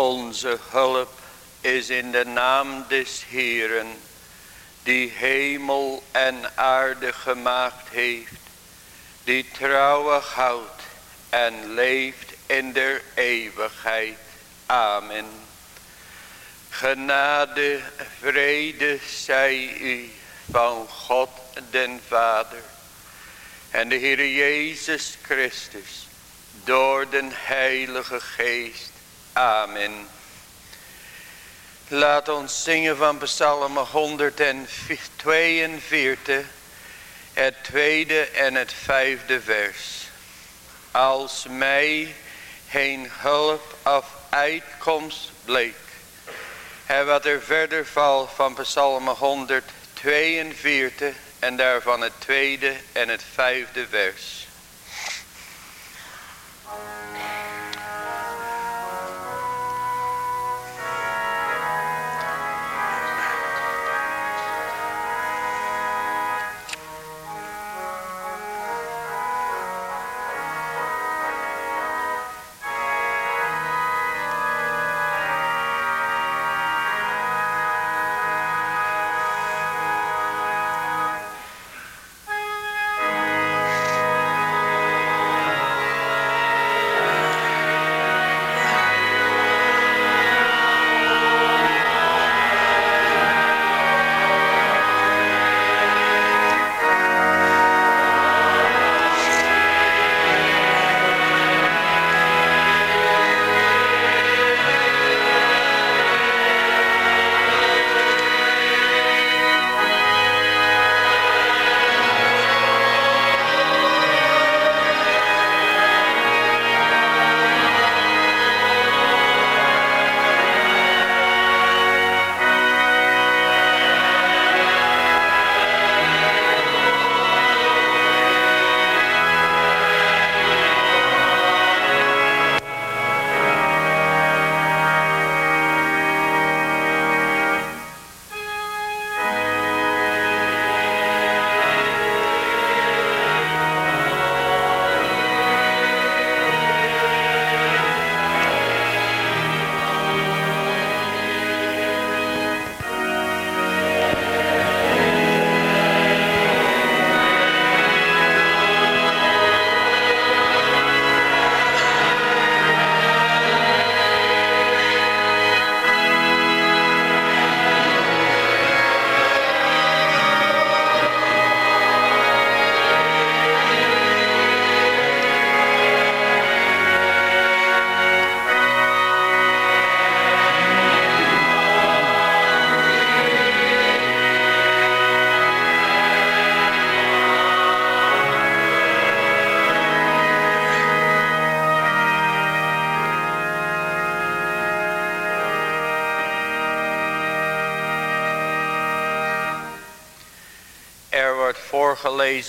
Onze hulp is in de naam des Heeren, die hemel en aarde gemaakt heeft, die trouwig houdt en leeft in der eeuwigheid. Amen. Genade, vrede zij u van God den Vader en de Heer Jezus Christus door den Heilige Geest. Amen. Laat ons zingen van Psalm 142, het tweede en het vijfde vers. Als mij geen hulp of uitkomst bleek. En wat er verder valt van Psalm 142 en daarvan het tweede en het vijfde vers.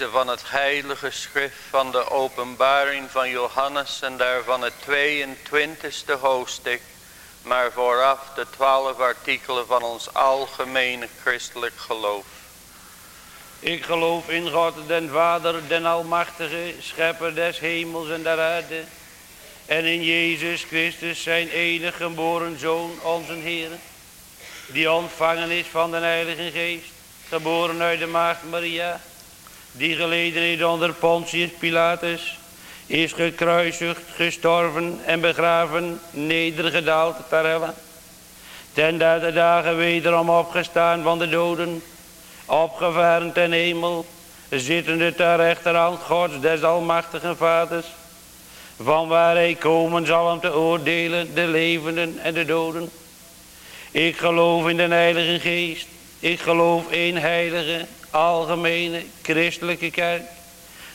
Van het heilige schrift van de openbaring van Johannes en daarvan het 22e hoofdstuk, maar vooraf de twaalf artikelen van ons algemene christelijk geloof. Ik geloof in God den Vader, den Almachtige, schepper des hemels en der aarde, en in Jezus Christus zijn enige geboren Zoon, onze Heer, die ontvangen is van de Heilige Geest, geboren uit de Maagd Maria, die geleden heeft onder Pontius Pilatus, is gekruisigd, gestorven en begraven, nedergedaald ter helle. Ten derde dagen wederom opgestaan van de doden, opgevaren ten hemel, zittende ter rechterhand Gods des almachtigen vaders, van waar hij komen zal om te oordelen de levenden en de doden. Ik geloof in de Heilige Geest, ik geloof in heilige, algemene christelijke kerk,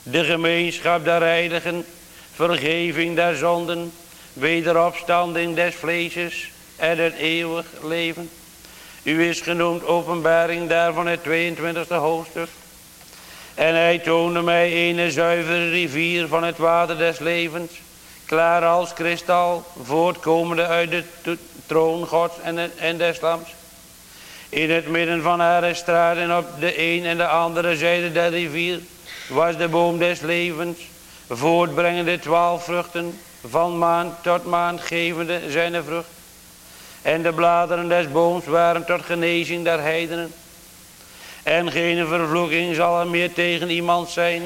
de gemeenschap der heiligen, vergeving der zonden, wederopstanding des vleeses en het eeuwig leven. U is genoemd openbaring daarvan het 22e hoofdstuk. En hij toonde mij een zuivere rivier van het water des levens, klaar als kristal, voortkomende uit de troon gods en, en des lams in het midden van haar straat en op de een en de andere zijde der rivier was de boom des levens, voortbrengende twaalf vruchten, van maand tot maand gevende zijn vrucht. En de bladeren des booms waren tot genezing der heidenen. En geen vervloeking zal er meer tegen iemand zijn.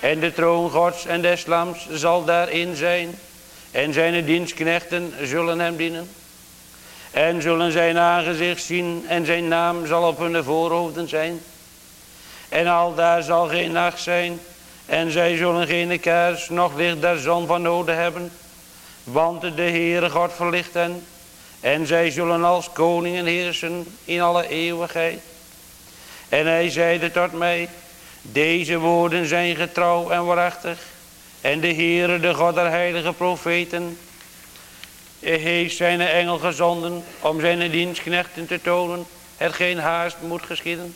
En de troon gods en des lams zal daarin zijn. En zijn dienstknechten zullen hem dienen. En zullen zijn aangezicht zien en zijn naam zal op hun voorhoofden zijn. En al daar zal geen nacht zijn. En zij zullen geen kaars, nog licht der zon van noden hebben. Want de Heere God verlicht hen. En zij zullen als koningen heersen in alle eeuwigheid. En hij zeide tot mij, deze woorden zijn getrouw en waarachtig. En de Heere, de God der heilige profeten, heeft zijn engel gezonden om zijn dienstknechten te tonen, geen haast moet geschieden.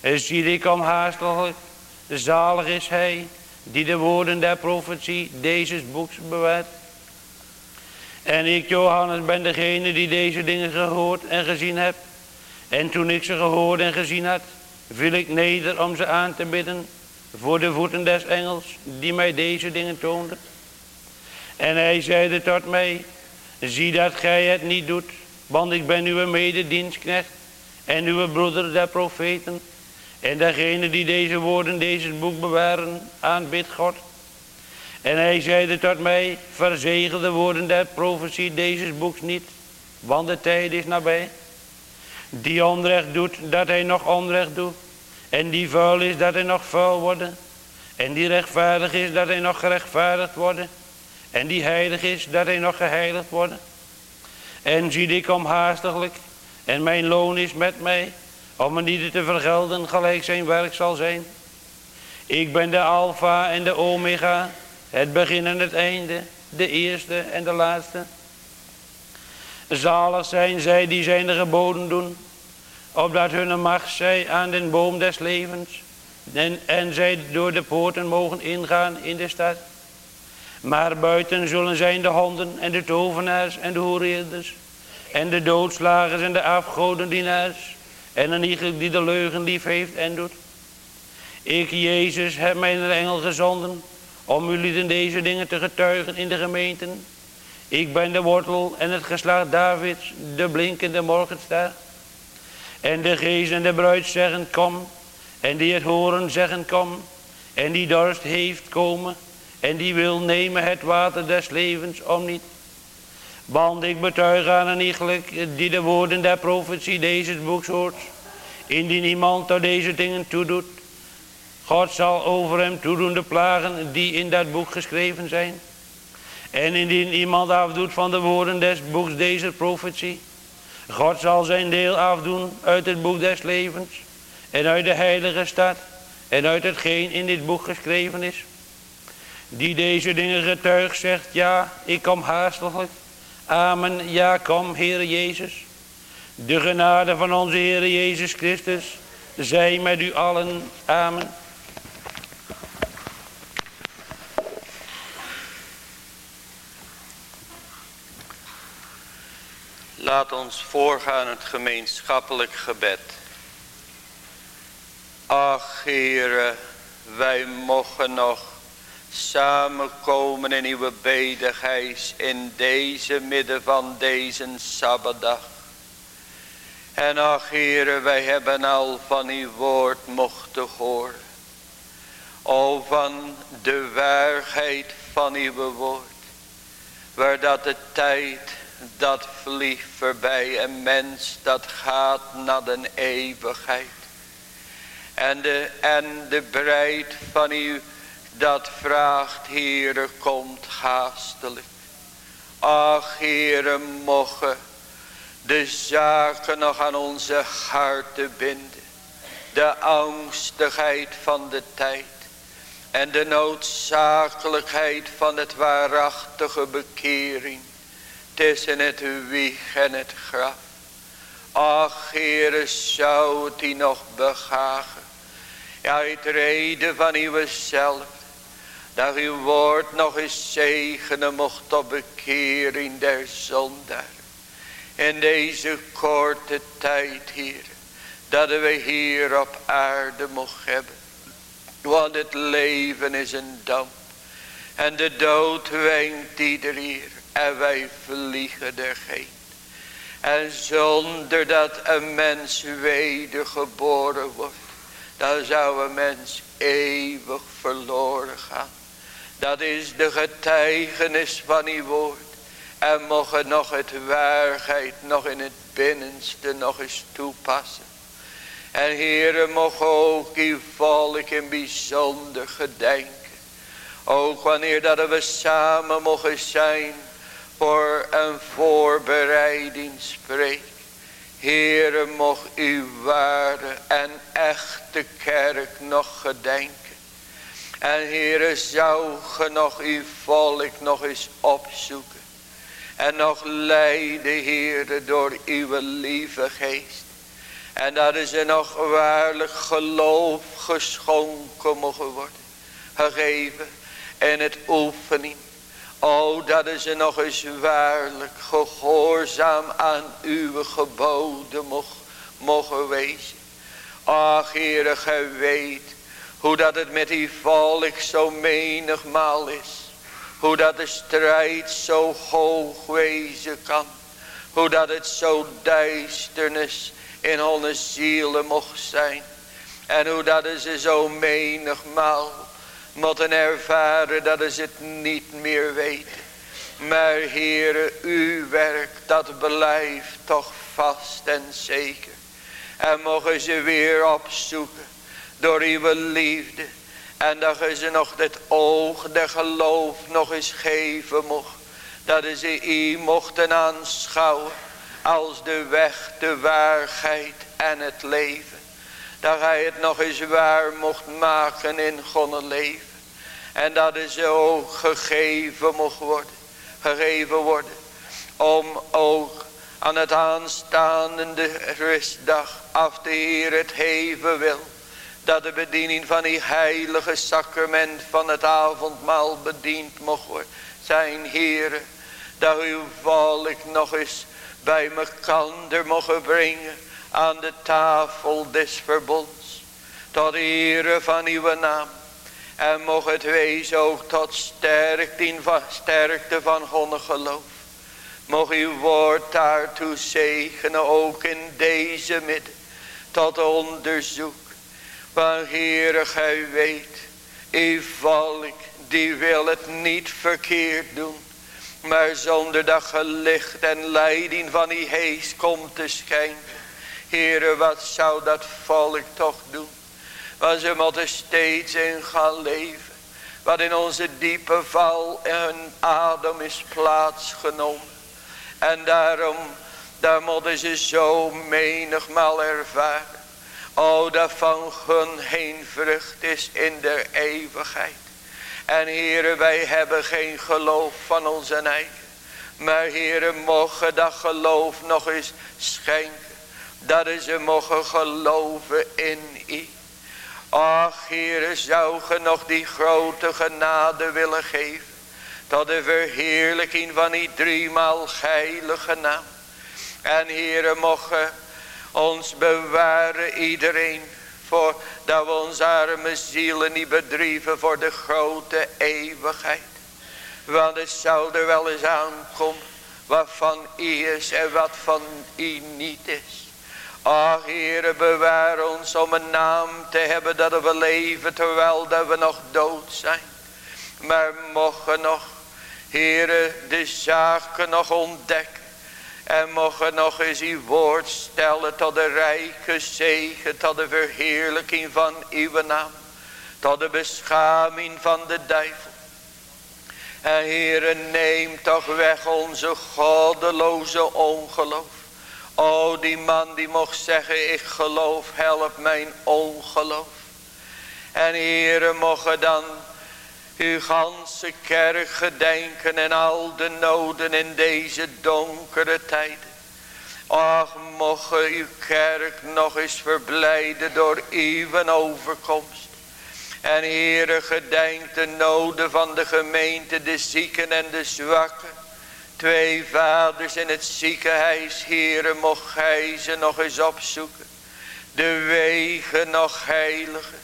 En zie ik om haastelijk, zalig is hij, die de woorden der profetie deze boeks bewaart. En ik, Johannes, ben degene die deze dingen gehoord en gezien heb. En toen ik ze gehoord en gezien had, viel ik neder om ze aan te bidden voor de voeten des engels die mij deze dingen toonde. En hij zeide tot mij, zie dat gij het niet doet, want ik ben uw mededienstknecht en uw broeder der profeten. En degene die deze woorden, deze boek bewaren, aanbidt God. En hij zeide tot mij, verzegel de woorden der profetie deze boeks niet, want de tijd is nabij. Die onrecht doet, dat hij nog onrecht doet. En die vuil is, dat hij nog vuil worden. En die rechtvaardig is, dat hij nog gerechtvaardigd worden. En die heilig is, dat hij nog geheiligd worden. En zie ik om haastiglijk, en mijn loon is met mij, om me niet te vergelden gelijk zijn werk zal zijn. Ik ben de alfa en de omega, het begin en het einde, de eerste en de laatste. Zalig zijn zij die zijn de geboden doen, opdat hun macht zij aan den boom des levens, en, en zij door de poorten mogen ingaan in de stad. Maar buiten zullen zijn de honden en de tovenaars en de hoereerders, en de doodslagers en de afgodendienaars, en een ieder die de leugen lief heeft en doet. Ik, Jezus, heb mijn engel gezonden, om jullie deze dingen te getuigen in de gemeenten. Ik ben de wortel en het geslacht Davids, de blinkende morgenster. En de geest en de bruid zeggen kom. En die het horen zeggen kom. En die dorst heeft komen. En die wil nemen het water des levens om niet. Want ik betuig aan een iegelijk die de woorden der profetie deze boeks hoort. Indien iemand tot deze dingen toedoet. God zal over hem toedoen de plagen die in dat boek geschreven zijn. En indien iemand afdoet van de woorden des boeks deze profetie. God zal zijn deel afdoen uit het boek des levens. En uit de heilige stad. En uit hetgeen in dit boek geschreven is. Die deze dingen getuigt zegt. Ja, ik kom haastelijk. Amen. Ja, kom, Heer Jezus. De genade van onze Heer Jezus Christus. Zij met u allen. Amen. Laat ons voorgaan het gemeenschappelijk gebed. Ach, Heere, wij mogen nog samenkomen in uw bedigheid in deze midden van deze Sabbatdag. En ach, Heere, wij hebben al van uw woord mochten horen. O, van de waarheid van uw woord. Waar dat de tijd dat vliegt voorbij. Een mens dat gaat naar de eeuwigheid. En de, en de breid van u dat vraagt, Heere, komt haastelijk. Ach, Heere, mogen de zaken nog aan onze harten binden. De angstigheid van de tijd. En de noodzakelijkheid van het waarachtige bekering tussen het wieg en het graf. Ach, Heere, zou het die nog begagen. Ja, het reden van uzelf. Dat uw woord nog eens zegenen mocht op bekering der zondaar. In deze korte tijd, Heer. Dat we hier op aarde mocht hebben. Want het leven is een damp. En de dood wenkt ieder hier. En wij vliegen er geen. En zonder dat een mens wedergeboren wordt. Dan zou een mens eeuwig verloren gaan. Dat is de getuigenis van uw woord. En mogen nog het waarheid nog in het binnenste nog eens toepassen. En heren mogen ook uw volk in bijzonder gedenken. Ook wanneer dat we samen mogen zijn voor een voorbereiding spreek. Heere, mocht uw ware en echte kerk nog gedenken. En Heere, zou ge nog uw volk nog eens opzoeken. En nog leiden, Heere, door uw lieve geest. En dat is er nog waarlijk geloof geschonken mogen worden. Gegeven in het oefening. O, dat is er nog eens waarlijk gehoorzaam aan uw geboden mogen wezen. Ach, Heere, gij weet hoe dat het met die volk zo menigmaal is. Hoe dat de strijd zo hoog wezen kan. Hoe dat het zo duisternis in onze zielen mocht zijn. En hoe dat ze zo menigmaal moeten ervaren dat ze het niet meer weten. Maar Heere, uw werk dat blijft toch vast en zeker. En mogen ze weer opzoeken door uw liefde. En dat ze nog het oog de geloof nog eens geven mocht. Dat ze u mochten aanschouwen als de weg, de waarheid en het leven. Dat hij het nog eens waar mocht maken in Gods leven. En dat is ook gegeven mocht worden. Gegeven worden. Om ook aan het aanstaande rustdag af de Heer het heven wil. Dat de bediening van die heilige sacrament van het avondmaal bediend mocht. Zijn Heer, dat uw volk nog eens bij mekander mogen brengen aan de tafel des verbonds. Tot ere van uw naam. En mocht het wezen ook tot sterkte van, Gods geloof. Mocht uw woord daartoe zegenen ook in deze midden. Tot onderzoek. Want Heere gij weet. Uw volk die wil het niet verkeerd doen. Maar zonder dat gelicht en leiding van die hees komt te schijnen. Heere wat zou dat volk toch doen. Want ze moeten steeds in gaan leven. Wat in onze diepe val en adem is plaatsgenomen. En daarom, daar moeten ze zo menigmaal ervaren. O, dat van hun heen vrucht is in de eeuwigheid. En heren, wij hebben geen geloof van onze eigen. Maar heren, mogen dat geloof nog eens schenken. Dat ze mogen geloven in u. Ach, heren, zou ge nog die grote genade willen geven. Tot de verheerlijking van die driemaal heilige naam. En heren, mogen ons bewaren iedereen voor dat we onze arme zielen niet bedrieven voor de grote eeuwigheid. Want het zou er wel eens aankomen wat van u is en wat van u niet is. Ach Heere bewaar ons om een naam te hebben dat we leven terwijl dat we nog dood zijn. Maar mogen nog Heere de zaken nog ontdekken. En mogen nog eens uw woord stellen tot de rijke zegen, tot de verheerlijking van uw naam. Tot de beschaming van de duivel. En Heere neem toch weg onze goddeloze ongeloof. O die man die mocht zeggen ik geloof help mijn ongeloof. En Heere mogen dan uw ganse kerk gedenken en al de noden in deze donkere tijden. Ach, mogen uw kerk nog eens verblijden door uw overkomst. En Heere, gedenk de noden van de gemeente, de zieken en de zwakken. Twee vaders in het ziekenhuis, Heere, mocht gij ze nog eens opzoeken. De wegen nog heiligen,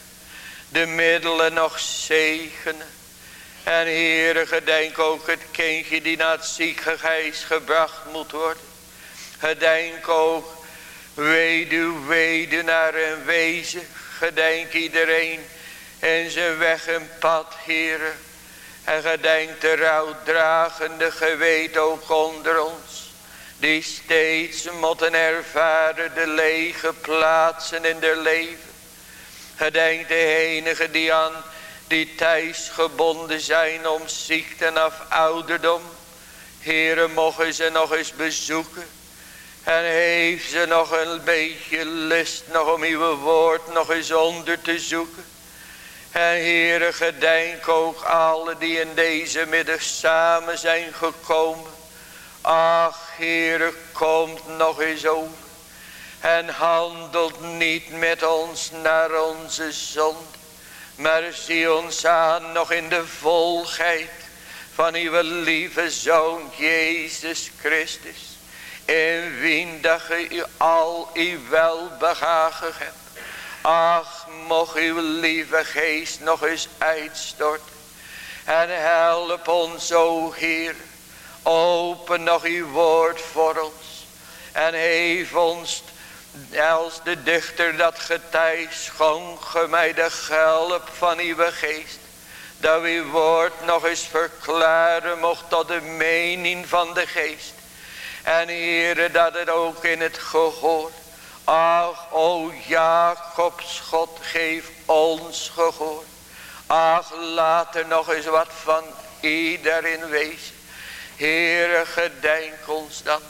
de middelen nog zegenen. En Heere, gedenk ook het kindje die naar het ziekenhuis gebracht moet worden. Gedenk ook weduw, wedenaar en wezen. Gedenk iedereen in zijn weg en pad, heren. En gedenk de rouwdragende geweten ook onder ons. Die steeds moeten ervaren de lege plaatsen in der leven. Gedenk de enige die aan die thuis gebonden zijn om ziekte of ouderdom. Heren, mogen ze nog eens bezoeken. En heeft ze nog een beetje lust nog om uw woord nog eens onder te zoeken. En Heere, gedenk ook alle die in deze middag samen zijn gekomen. Ach, Heere, komt nog eens over. En handelt niet met ons naar onze zond. Maar zie ons aan nog in de volheid van uw lieve Zoon Jezus Christus. In wien dat u al uw welbehagen hebt. Ach, mocht uw lieve geest nog eens uitstorten. En help ons, o Heer. Open nog uw woord voor ons. En geef ons, als de dichter dat getij, schonk mij de help van uw geest. Dat uw woord nog eens verklaren mocht tot de mening van de geest. En Heer, dat het ook in het gehoor Ach, o Jacobs God, geef ons gehoor. Ach, laat er nog eens wat van iedereen wezen. Heere, gedenk ons dan.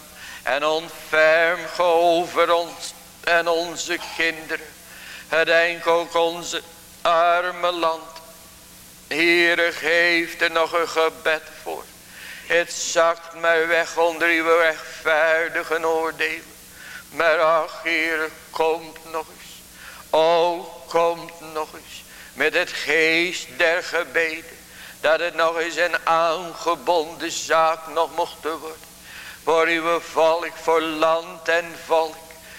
En ontferm over ons en onze kinderen. Gedenk ook onze arme land. Heere, geef er nog een gebed voor. Het zakt mij weg onder uw rechtvaardige oordeel. Maar ach, Heer, komt nog eens. O, komt nog eens. Met het geest der gebeden. Dat het nog eens een aangebonden zaak nog mocht worden. Voor uw volk, voor land en volk.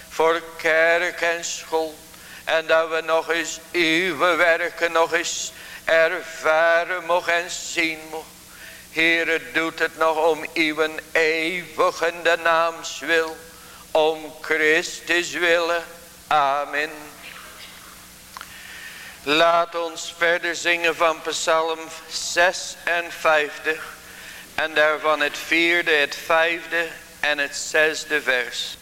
Voor kerk en school. En dat we nog eens uw werken nog eens ervaren mogen en zien mogen. Heer, doet het nog om uw eeuwige naams wil om Christus willen. Amen. Laat ons verder zingen van psalm 56 en daarvan het vierde, het vijfde en het zesde vers.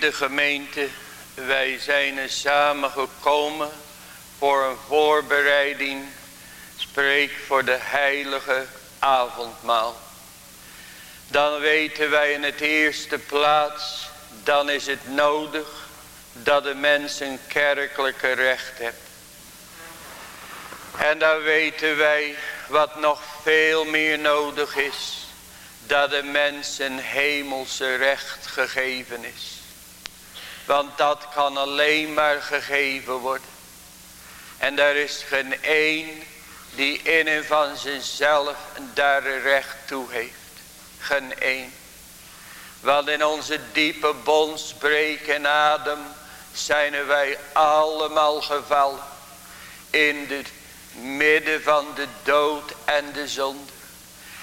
Geliefde gemeente, wij zijn er samengekomen voor een voorbereiding, spreek voor de heilige avondmaal. Dan weten wij in het eerste plaats, dan is het nodig dat de mens een kerkelijke recht hebt. En dan weten wij wat nog veel meer nodig is, dat de mens een hemelse recht gegeven is. Want dat kan alleen maar gegeven worden. En er is geen één die in en van zichzelf daar recht toe heeft. Geen één. Want in onze diepe bondsbreek en adem zijn wij allemaal gevallen. In het midden van de dood en de zonde.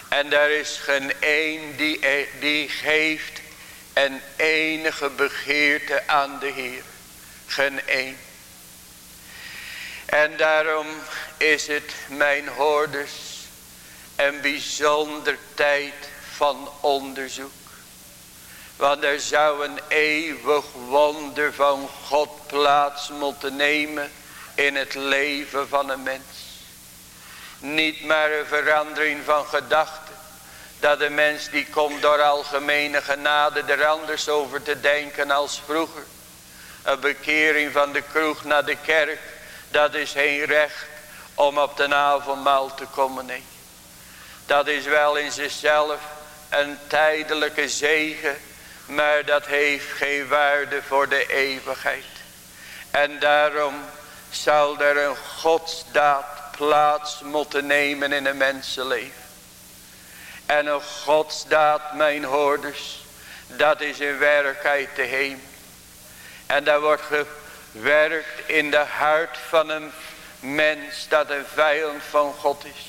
En er is geen één die, die geeft een enige begeerte aan de Heer. Geen één. En daarom is het mijn hoorders een bijzonder tijd van onderzoek. Want er zou een eeuwig wonder van God plaats moeten nemen in het leven van een mens. Niet maar een verandering van gedachten. Dat de mens die komt door algemene genade er anders over te denken als vroeger. Een bekering van de kroeg naar de kerk. Dat is geen recht om op de avondmaal te komen. Nee. Dat is wel in zichzelf een tijdelijke zegen. Maar dat heeft geen waarde voor de eeuwigheid. En daarom zal er een godsdaad plaats moeten nemen in een mensenleven. En een godsdaad, mijn hoorders, dat is in werkheid de hemel. En dat wordt gewerkt in de hart van een mens dat een vijand van God is.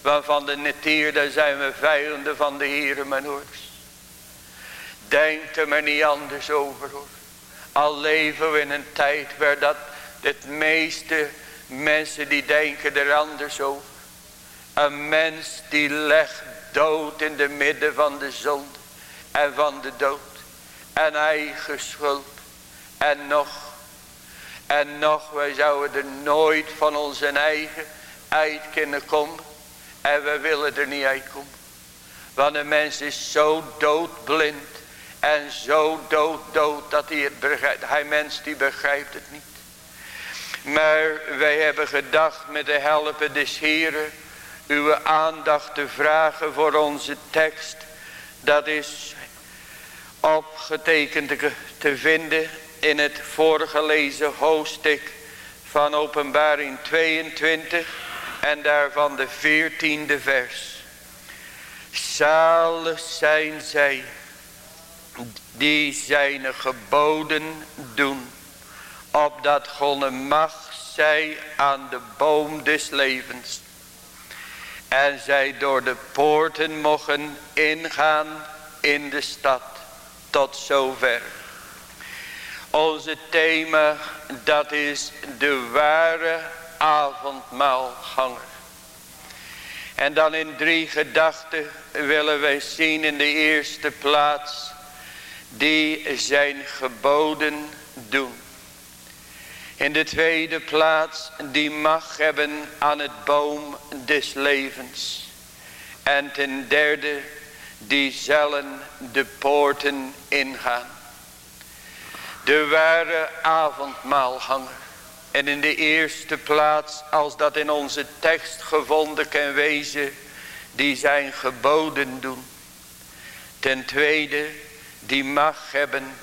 Waarvan de natuur, daar zijn we vijanden van de Heer, mijn hoorders. Denk er maar niet anders over hoor. Al leven we in een tijd waar dat het meeste mensen die denken er anders over. Een mens die legt dood in de midden van de zonde en van de dood. En eigen schuld. En nog, en nog, wij zouden er nooit van onze eigen uit kunnen komen. En we willen er niet uitkomen. Want een mens is zo doodblind. En zo dood dood dat hij het begrijpt. Hij mens die begrijpt het niet. Maar wij hebben gedacht met de helpen des Heren uw aandacht te vragen voor onze tekst. Dat is opgetekend te vinden in het voorgelezen hoofdstuk van openbaring 22 en daarvan de 14e vers. Zalig zijn zij die zijn geboden doen opdat God macht zij aan de boom des levens. En zij door de poorten mogen ingaan in de stad. Tot zover. Onze thema dat is de ware avondmaalganger. En dan in drie gedachten willen wij zien in de eerste plaats. Die zijn geboden doen. In de tweede plaats die mag hebben aan het boom des levens. En ten derde die zullen de poorten ingaan. De ware avondmaalhanger. En in de eerste plaats als dat in onze tekst gevonden kan wezen. Die zijn geboden doen. Ten tweede die mag hebben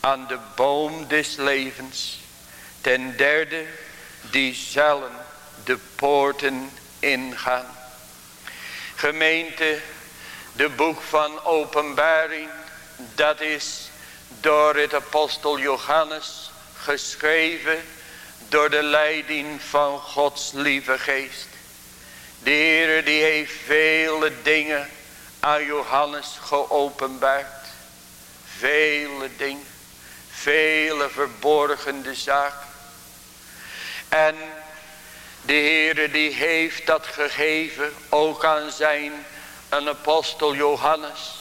aan de boom des levens. Ten derde, die zullen de poorten ingaan. Gemeente, de boek van openbaring, dat is door het apostel Johannes geschreven door de leiding van Gods lieve geest. De Heer die heeft vele dingen aan Johannes geopenbaard. Vele dingen, vele verborgende zaken. En de Heere die heeft dat gegeven ook aan zijn een apostel Johannes.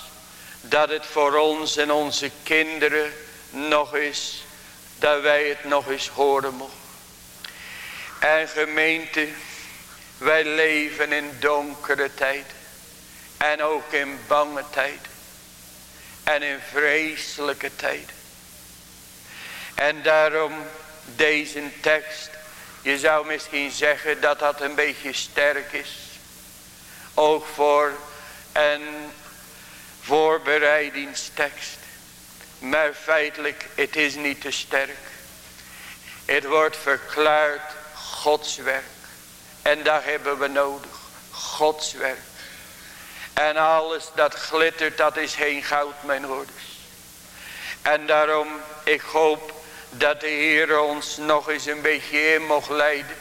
Dat het voor ons en onze kinderen nog eens, dat wij het nog eens horen mogen. En gemeente, wij leven in donkere tijden. En ook in bange tijden. En in vreselijke tijden. En daarom deze tekst. Je zou misschien zeggen dat dat een beetje sterk is. Ook voor een voorbereidingstekst. Maar feitelijk, het is niet te sterk. Het wordt verklaard Gods werk. En daar hebben we nodig. Gods werk. En alles dat glittert, dat is geen goud, mijn hoorders. En daarom, ik hoop dat de Heer ons nog eens een beetje in mocht leiden.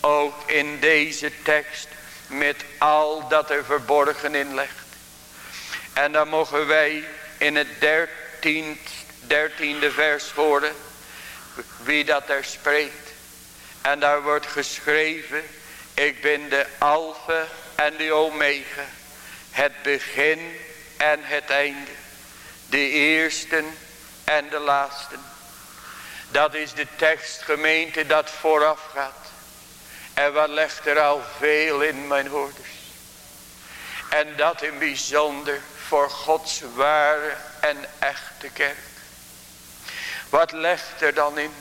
Ook in deze tekst met al dat er verborgen in ligt. En dan mogen wij in het dertiende vers horen wie dat er spreekt. En daar wordt geschreven, ik ben de alfa en de omega, het begin en het einde, de eerste en de laatste. Dat is de tekstgemeente dat vooraf gaat. En wat legt er al veel in mijn hoorders. En dat in bijzonder voor Gods ware en echte kerk. Wat legt er dan in?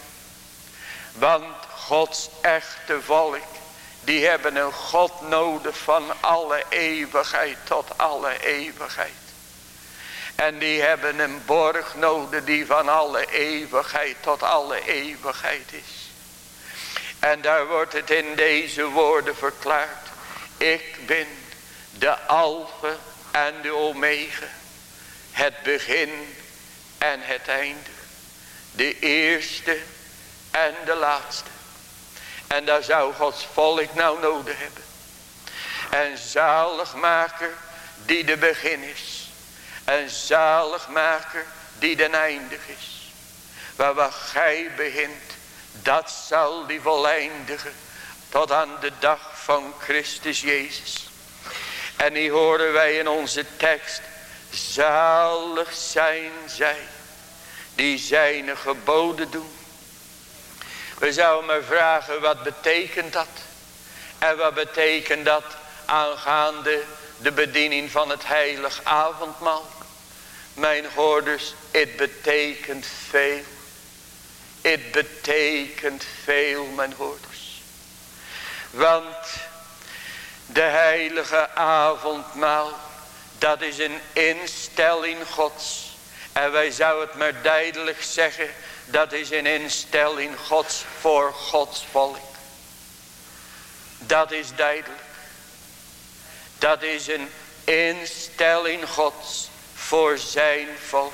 Want Gods echte volk, die hebben een God nodig van alle eeuwigheid tot alle eeuwigheid. En die hebben een borg nodig die van alle eeuwigheid tot alle eeuwigheid is. En daar wordt het in deze woorden verklaard. Ik ben de alfa en de omega. Het begin en het einde. De eerste en de laatste. En daar zou Gods volk nou nodig hebben. En zaligmaker die de begin is een zaligmaker die den eindig is. Waar wat gij begint, dat zal die voleindigen tot aan de dag van Christus Jezus. En die horen wij in onze tekst. Zalig zijn zij die zijn geboden doen. We zouden maar vragen wat betekent dat? En wat betekent dat aangaande de bediening van het heilig avondmaal? Mijn hoorders, het betekent veel. Het betekent veel, mijn hoorders. Want de heilige avondmaal, dat is een instelling gods. En wij zouden het maar duidelijk zeggen, dat is een instelling gods voor gods volk. Dat is duidelijk. Dat is een instelling gods voor zijn volk.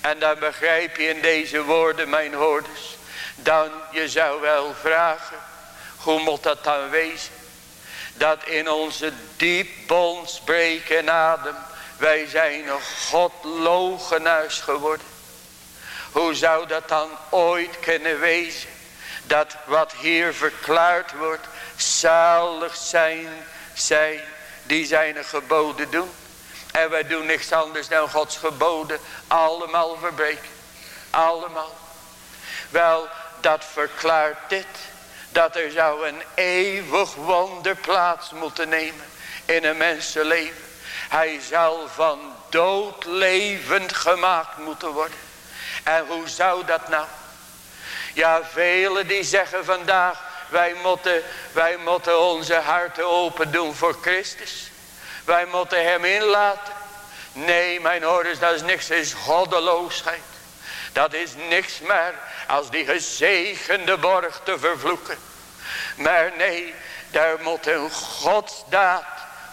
En dan begrijp je in deze woorden mijn hoorders. Dan je zou wel vragen. Hoe moet dat dan wezen? Dat in onze diep bondsbreken adem. Wij zijn een godlogenaars geworden. Hoe zou dat dan ooit kunnen wezen? Dat wat hier verklaard wordt. Zalig zijn zij die zijn geboden doen. En wij doen niks anders dan Gods geboden allemaal verbreken. Allemaal. Wel, dat verklaart dit. Dat er zou een eeuwig wonder plaats moeten nemen in een mensenleven. Hij zal van dood levend gemaakt moeten worden. En hoe zou dat nou? Ja, velen die zeggen vandaag, wij moeten, wij moeten onze harten open doen voor Christus. Wij moeten hem inlaten. Nee, mijn ouders, dat is niks, is goddeloosheid. Dat is niks meer als die gezegende borg te vervloeken. Maar nee, daar moet een godsdaad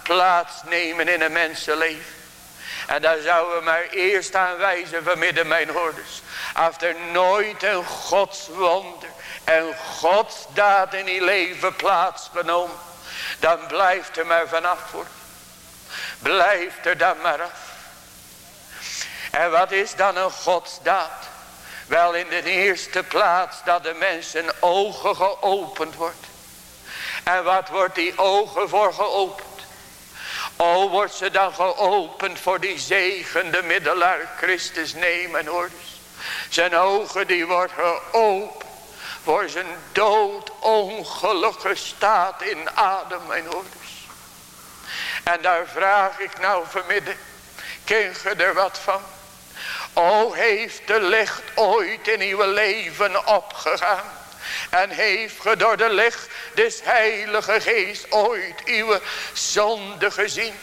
plaatsnemen in een mensenleven. En daar zouden we maar eerst aan wijzen vanmidden mijn hoorders. Als er nooit een godswonder en godsdaad in die leven plaatsgenomen. Dan blijft er maar vanaf voor. Blijft er dan maar af. En wat is dan een godsdaad? Wel in de eerste plaats dat de mensen ogen geopend wordt. En wat wordt die ogen voor geopend? O, wordt ze dan geopend voor die zegende middelaar Christus nemen hoorders. Zijn ogen die worden geopend voor zijn dood ongelukkige staat in adem mijn hoorders. En daar vraag ik nou vanmiddag, ken je er wat van? O, heeft de licht ooit in uw leven opgegaan? En heeft ge door de licht des heilige geest ooit uw zonde gezien?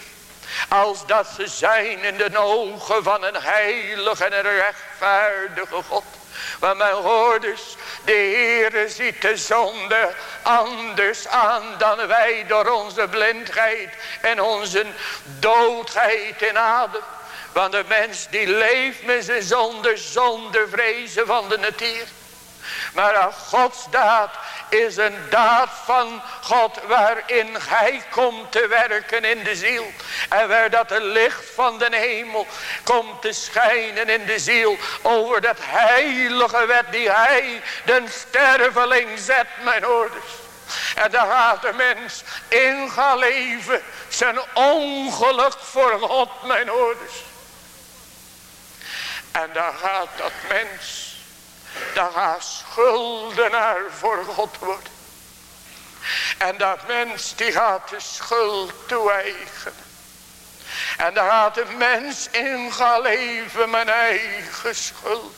Als dat ze zijn in de ogen van een heilige en een rechtvaardige God. Maar mijn hoorders, de Heere ziet de zonde anders aan dan wij door onze blindheid en onze doodheid in adem. Want de mens die leeft met zijn zonde zonder vrezen van de natuur. Maar een godsdaad is een daad van God waarin hij komt te werken in de ziel. En waar dat het licht van de hemel komt te schijnen in de ziel. Over dat heilige wet die hij den sterveling zet mijn ouders. En daar gaat de mens in gaan leven. Zijn ongeluk voor God mijn ouders. En daar gaat dat mens dat hij schuldenaar voor God wordt. En dat mens die gaat de schuld toe-eigenen. En daar gaat de mens in gaan leven mijn eigen schuld.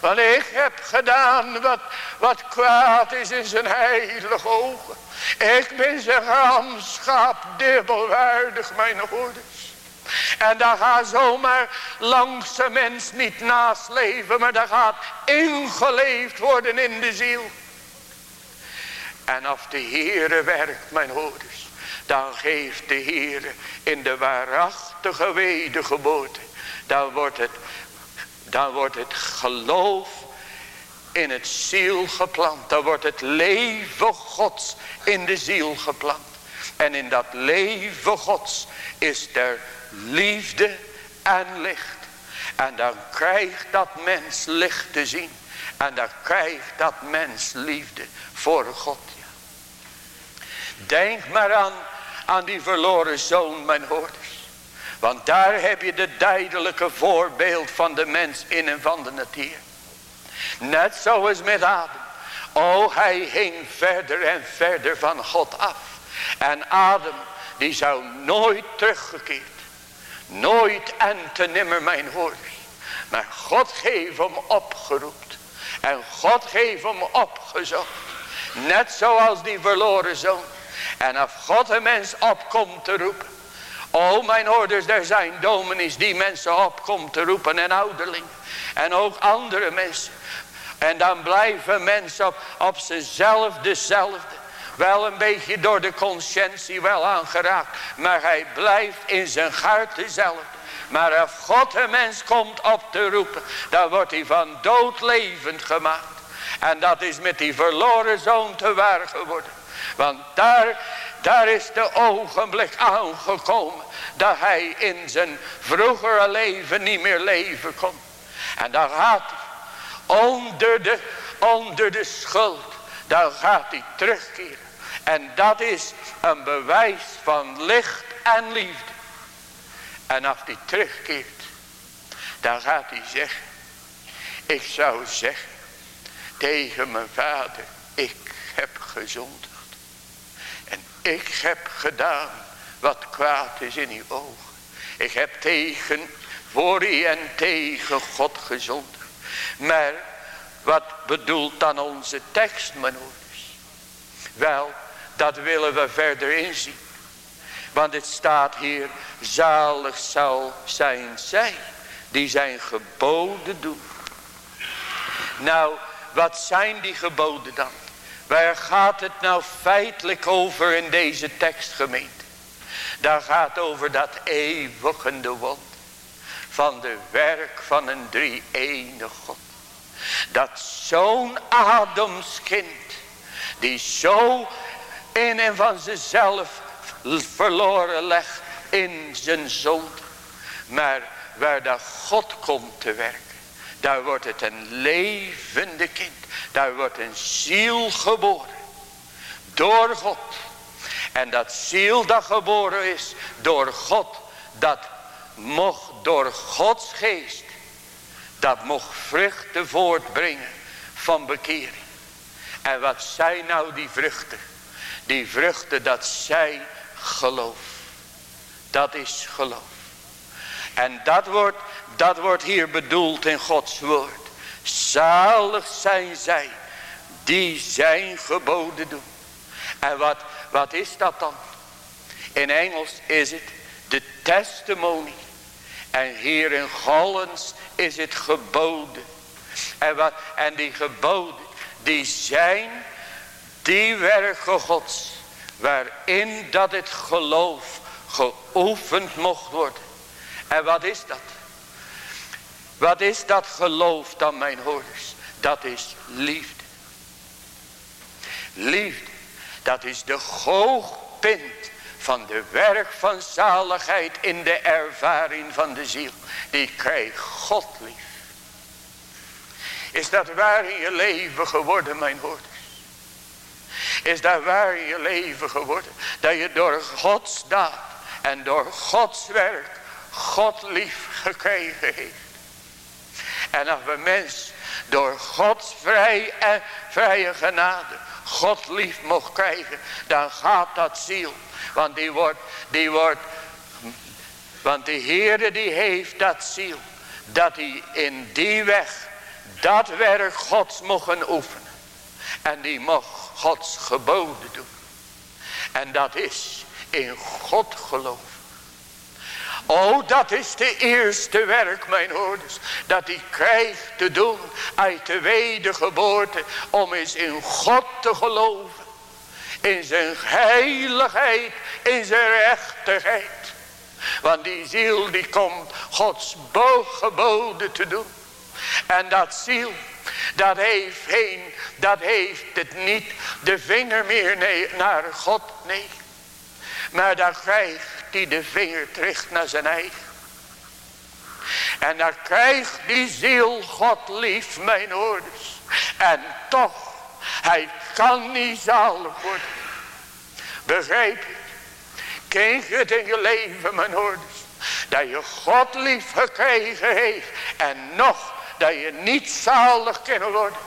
Want ik heb gedaan wat, wat kwaad is in zijn heilige ogen. Ik ben zijn gramschap dubbelwaardig mijn hoorders. En daar gaat zomaar langs de mens niet naast leven. Maar daar gaat ingeleefd worden in de ziel. En als de Heere werkt mijn hoorders. Dan geeft de Heere in de waarachtige wedergeboorte. Dan wordt het, dan wordt het geloof in het ziel geplant. Dan wordt het leven gods in de ziel geplant. En in dat leven gods is er liefde en licht. En dan krijgt dat mens licht te zien. En dan krijgt dat mens liefde voor God. Denk maar aan, aan die verloren zoon, mijn hoorders. Want daar heb je de duidelijke voorbeeld van de mens in en van de natuur. Net zoals met Adam. Oh, hij hing verder en verder van God af. En Adam, die zou nooit teruggekeerd. Nooit en te nimmer mijn hoorders. Maar God geeft hem opgeroept. En God geeft hem opgezocht. Net zoals die verloren zoon. En als God een mens opkomt te roepen. O mijn hoorders, er zijn dominees die mensen opkomt te roepen en ouderling. En ook andere mensen. En dan blijven mensen op, op zichzelf dezelfde. Wel een beetje door de conscientie wel aangeraakt. Maar hij blijft in zijn hart dezelfde. Maar als God een mens komt op te roepen. Dan wordt hij van dood levend gemaakt. En dat is met die verloren zoon te waar geworden. Want daar, daar is de ogenblik aangekomen. Dat hij in zijn vroegere leven niet meer leven kon. En dan gaat hij onder de, onder de schuld. Dan gaat hij terugkeren. En dat is een bewijs van licht en liefde. En als hij terugkeert, dan gaat hij zeggen. Ik zou zeggen tegen mijn vader, ik heb gezondigd. En ik heb gedaan wat kwaad is in uw ogen. Ik heb tegen, voor u en tegen God gezondigd. Maar wat bedoelt dan onze tekst, mijn ouders? Wel, dat willen we verder inzien. Want het staat hier, zalig zal zijn zij die zijn geboden doen. Nou, wat zijn die geboden dan? Waar gaat het nou feitelijk over in deze tekstgemeente? Daar gaat over dat eeuwigende wond van de werk van een drie-enige God. Dat zo'n Adamskind, die zo in en van zichzelf verloren legt in zijn zonde. Maar waar dat God komt te werken. Daar wordt het een levende kind. Daar wordt een ziel geboren. Door God. En dat ziel dat geboren is door God. Dat mocht door Gods geest. Dat mocht vruchten voortbrengen van bekering. En wat zijn nou die vruchten? Die vruchten dat zij geloof. Dat is geloof. En dat wordt, dat wordt hier bedoeld in Gods woord. Zalig zijn zij die zijn geboden doen. En wat, wat is dat dan? In Engels is het de testimony. En hier in Gollens is het geboden. En, wat, en die geboden, die zijn die werken gods. Waarin dat het geloof geoefend mocht worden. En wat is dat? Wat is dat geloof dan mijn hoorders? Dat is liefde. Liefde. Dat is de hoogpunt van de werk van zaligheid in de ervaring van de ziel. Die krijgt God lief. Is dat waar in je leven geworden mijn hoorders? Is dat waar je leven geworden? Dat je door Gods daad en door Gods werk God lief gekregen heeft. En als we mens door Gods vrij en vrije genade God lief mocht krijgen, dan gaat dat ziel. Want die wordt, die wordt, want de Heere die heeft dat ziel. Dat hij in die weg, dat werk Gods mogen oefenen. En die mocht Gods geboden doen. En dat is in God geloven. Oh, dat is de eerste werk, mijn hoorders. Dat hij krijgt te doen uit de wedergeboorte. Om eens in God te geloven. In zijn heiligheid. In zijn rechtigheid. Want die ziel die komt Gods geboden te doen. En dat ziel. Dat heeft, heen, dat heeft het niet de vinger meer nee, naar God. Nee. Maar dat krijgt die de vinger terug naar zijn eigen. En dan krijgt die ziel God lief, mijn hoorders. En toch, hij kan niet zalig worden. Begrijp je? Je het in je leven, mijn hoorders? Dat je God lief gekregen heeft. En nog, dat je niet zalig kunnen worden.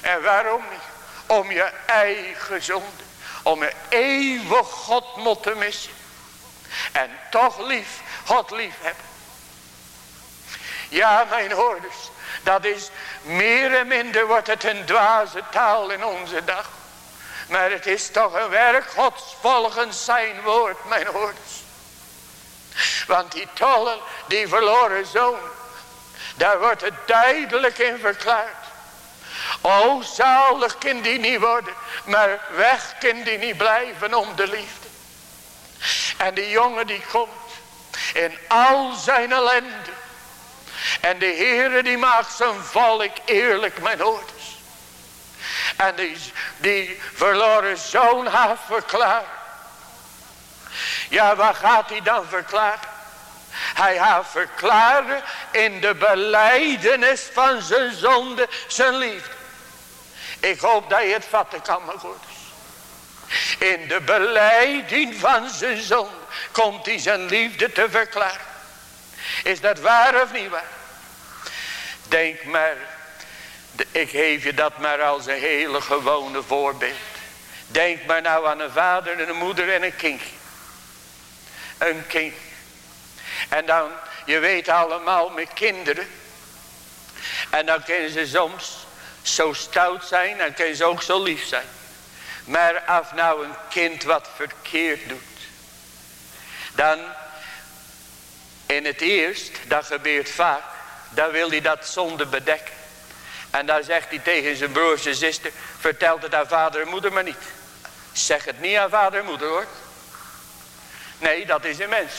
En waarom niet? Om je eigen zonde. Om je eeuwig God moeten missen. En toch lief, God lief hebben. Ja, mijn hoorders. Dat is meer en minder wordt het een dwaze taal in onze dag. Maar het is toch een werk Gods volgens zijn woord, mijn hoorders. Want die tollen, die verloren zoon. Daar wordt het duidelijk in verklaard. O, zalig kan die niet worden. Maar weg kan die niet blijven om de liefde. En die jongen die komt in al zijn ellende. En de Heere die maakt zijn volk eerlijk mijn hoorders. En die, die verloren zoon haar verklaren. Ja, wat gaat hij dan verklaren? Hij gaat verklaren in de beleidenis van zijn zonde, zijn liefde. Ik hoop dat je het vatten kan, mijn. In de beleiding van zijn zoon komt hij zijn liefde te verklaren. Is dat waar of niet waar? Denk maar, ik geef je dat maar als een hele gewone voorbeeld. Denk maar nou aan een vader en een moeder en een kindje. Een kind. En dan, je weet allemaal met kinderen. En dan kunnen ze soms zo stout zijn en kunnen ze ook zo lief zijn. Maar als nou een kind wat verkeerd doet. Dan in het eerst, dat gebeurt vaak. Dan wil hij dat zonde bedekken. En dan zegt hij tegen zijn broers en zuster. Vertelt het aan vader en moeder maar niet. Zeg het niet aan vader en moeder hoor. Nee, dat is een mens.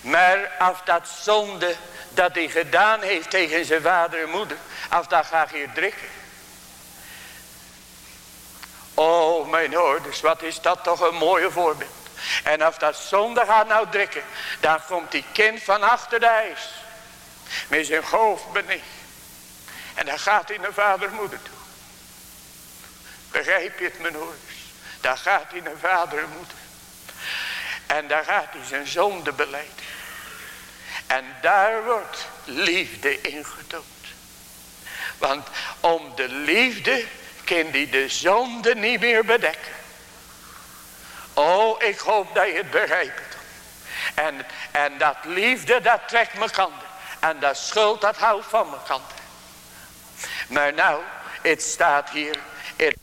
Maar als dat zonde dat hij gedaan heeft tegen zijn vader en moeder. Als dat gaat hier drikken. Oh mijn hoorders, wat is dat toch een mooie voorbeeld. En als dat zonde gaat nou drikken, dan komt die kind van achter de ijs. Met zijn hoofd beneden. En dan gaat hij naar vader en moeder toe. Begrijp je het mijn hoorders? Daar gaat hij een vader moeten. En daar gaat hij zijn zonde beleiden. En daar wordt liefde ingetoond. Want om de liefde kan hij de zonde niet meer bedekken. Oh, ik hoop dat je het begrijpt. En, en dat liefde, dat trekt me kanten. En dat schuld, dat houdt van me kanten. Maar nou, het staat hier. Het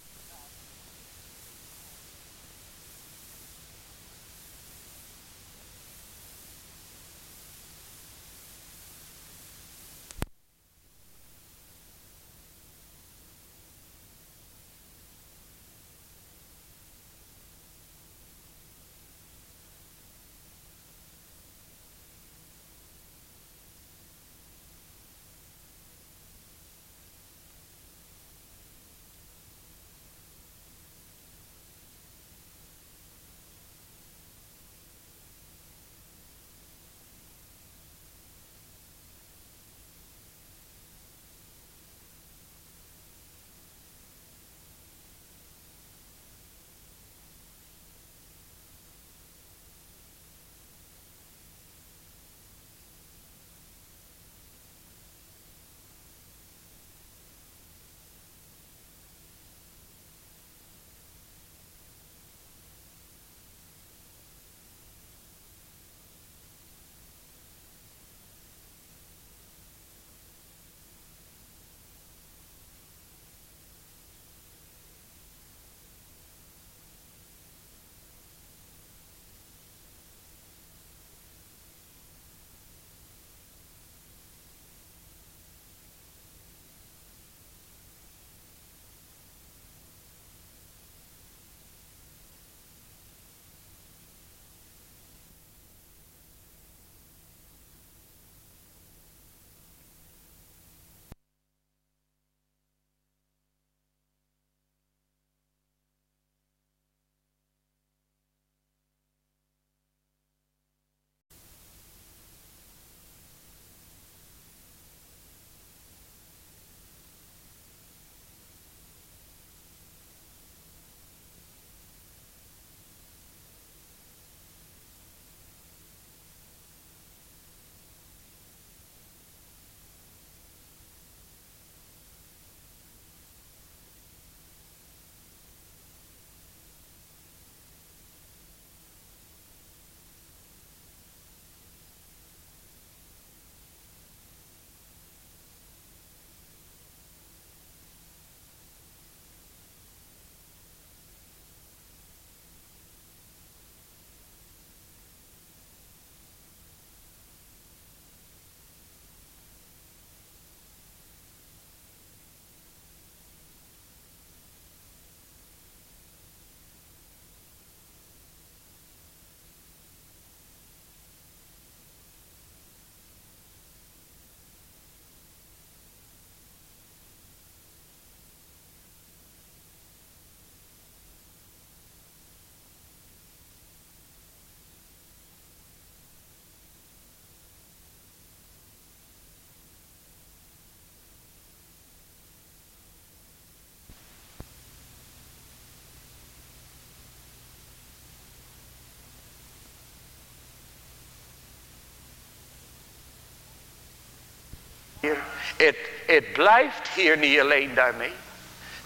Het, het blijft hier niet alleen daarmee.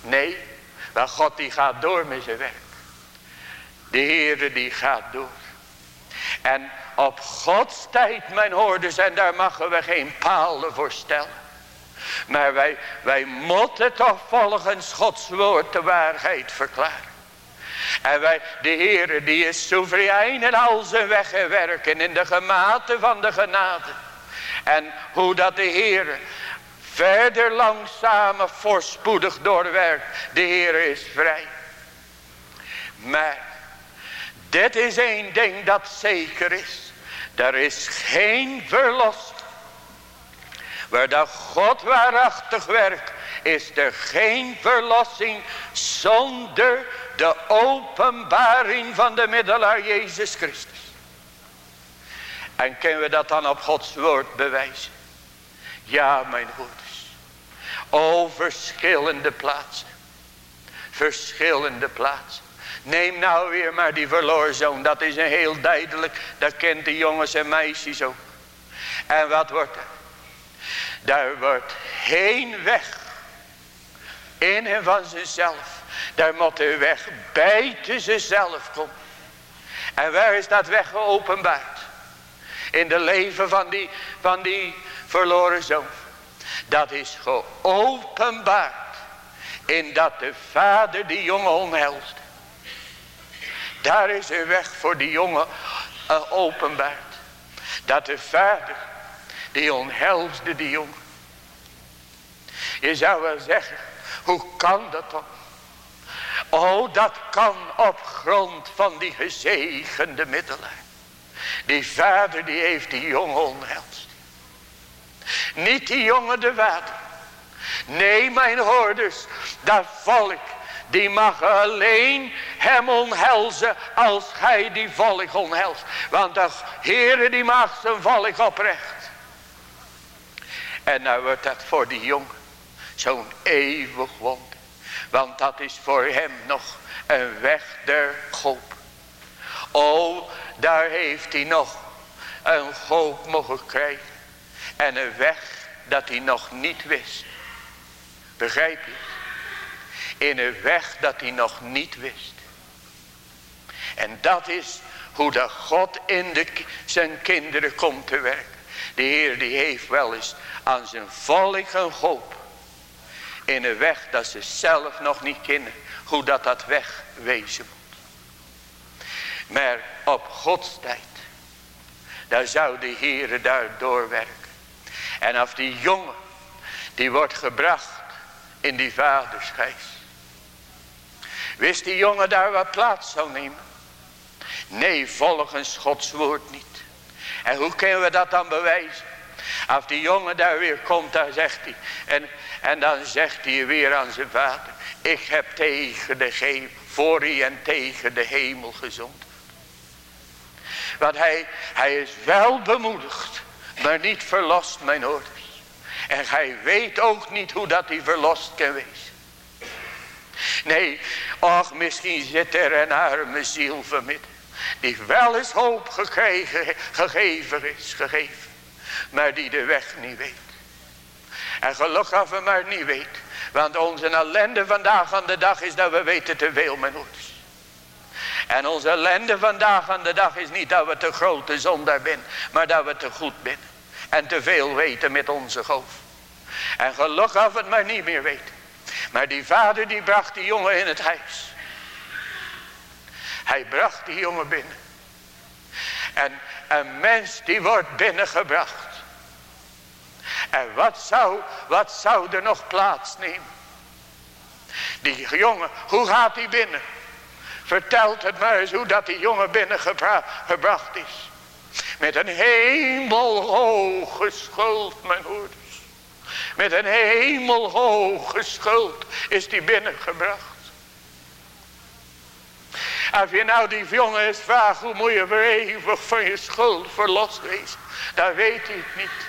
Nee, maar God die gaat door met zijn werk. De Heere die gaat door. En op Gods tijd, mijn hoorders, en daar mogen we geen palen voor stellen. Maar wij, wij moeten toch volgens Gods woord de waarheid verklaren. En wij, de Heere die is soeverein in al zijn weg en werken in de gemate van de genade. En hoe dat de Heer verder langzamer voorspoedig doorwerkt. De Heer is vrij. Maar dit is één ding dat zeker is. Er is geen verlost. Waar God waarachtig werkt is er geen verlossing zonder de openbaring van de middelaar Jezus Christus. En kunnen we dat dan op Gods woord bewijzen? Ja, mijn broeders. O, verschillende plaatsen. Verschillende plaatsen. Neem nou weer maar die verloren. Dat is een heel duidelijk. Dat kent de jongens en meisjes ook. En wat wordt er? Daar wordt heen weg. In en van zichzelf. Daar moet de weg buiten zichzelf komen. En waar is dat weg geopenbaard? In de leven van die, van die verloren zoon. Dat is geopenbaard. In dat de vader die jongen omhelst. Daar is een weg voor die jongen uh, openbaard. Dat de vader die omhelsde die jongen. Je zou wel zeggen, hoe kan dat dan? Oh, dat kan op grond van die gezegende middelen. Die vader die heeft die jongen omhelst. Niet die jongen de vader. Nee, mijn hoorders, dat volk, die mag alleen hem omhelzen als gij die volk omhelst. Want de Heere die maakt zijn volk oprecht. En nou wordt dat voor die jongen zo'n eeuwig wonder. Want dat is voor hem nog een weg der hoop. O, daar heeft hij nog een hoop mogen krijgen. En een weg dat hij nog niet wist. Begrijp je? In een weg dat hij nog niet wist. En dat is hoe de God in de, zijn kinderen komt te werken. De Heer die heeft wel eens aan zijn volk een hoop. In een weg dat ze zelf nog niet kennen. Hoe dat dat weg wezen moet. Maar op Gods tijd. Daar zou de Heer daar doorwerken. En als die jongen. Die wordt gebracht in die vadersgeest. Wist die jongen daar wat plaats zou nemen? Nee, volgens Gods woord niet. En hoe kunnen we dat dan bewijzen? Als die jongen daar weer komt, dan zegt hij. En, en dan zegt hij weer aan zijn vader. Ik heb tegen de hemel, voor u en tegen de hemel gezond. Want hij, hij is wel bemoedigd, maar niet verlost, mijn ouders. En hij weet ook niet hoe dat hij verlost kan wezen. Nee, och, misschien zit er een arme ziel vanmiddag. Die wel eens hoop gekregen, gegeven is, gegeven. Maar die de weg niet weet. En gelukkig we maar niet weet. Want onze ellende vandaag aan de dag is dat we weten te veel met ons. En onze ellende vandaag aan de dag is niet dat we te grote zondaar zijn. Maar dat we te goed zijn. En te veel weten met onze hoofd. En gelukkig we het maar niet meer weten. Maar die vader die bracht die jongen in het huis. Hij bracht die jongen binnen. En een mens die wordt binnengebracht. En wat zou, wat zou er nog plaatsnemen? Die jongen, hoe gaat hij binnen? Vertelt het maar eens hoe dat die jongen binnengebracht is. Met een hemelhoge schuld, mijn hoeders. Met een hemelhoge schuld is die binnengebracht. Als je nou die jongen eens vraagt, hoe moet je weer eeuwig van je schuld verlost wezen? Dan weet hij niet.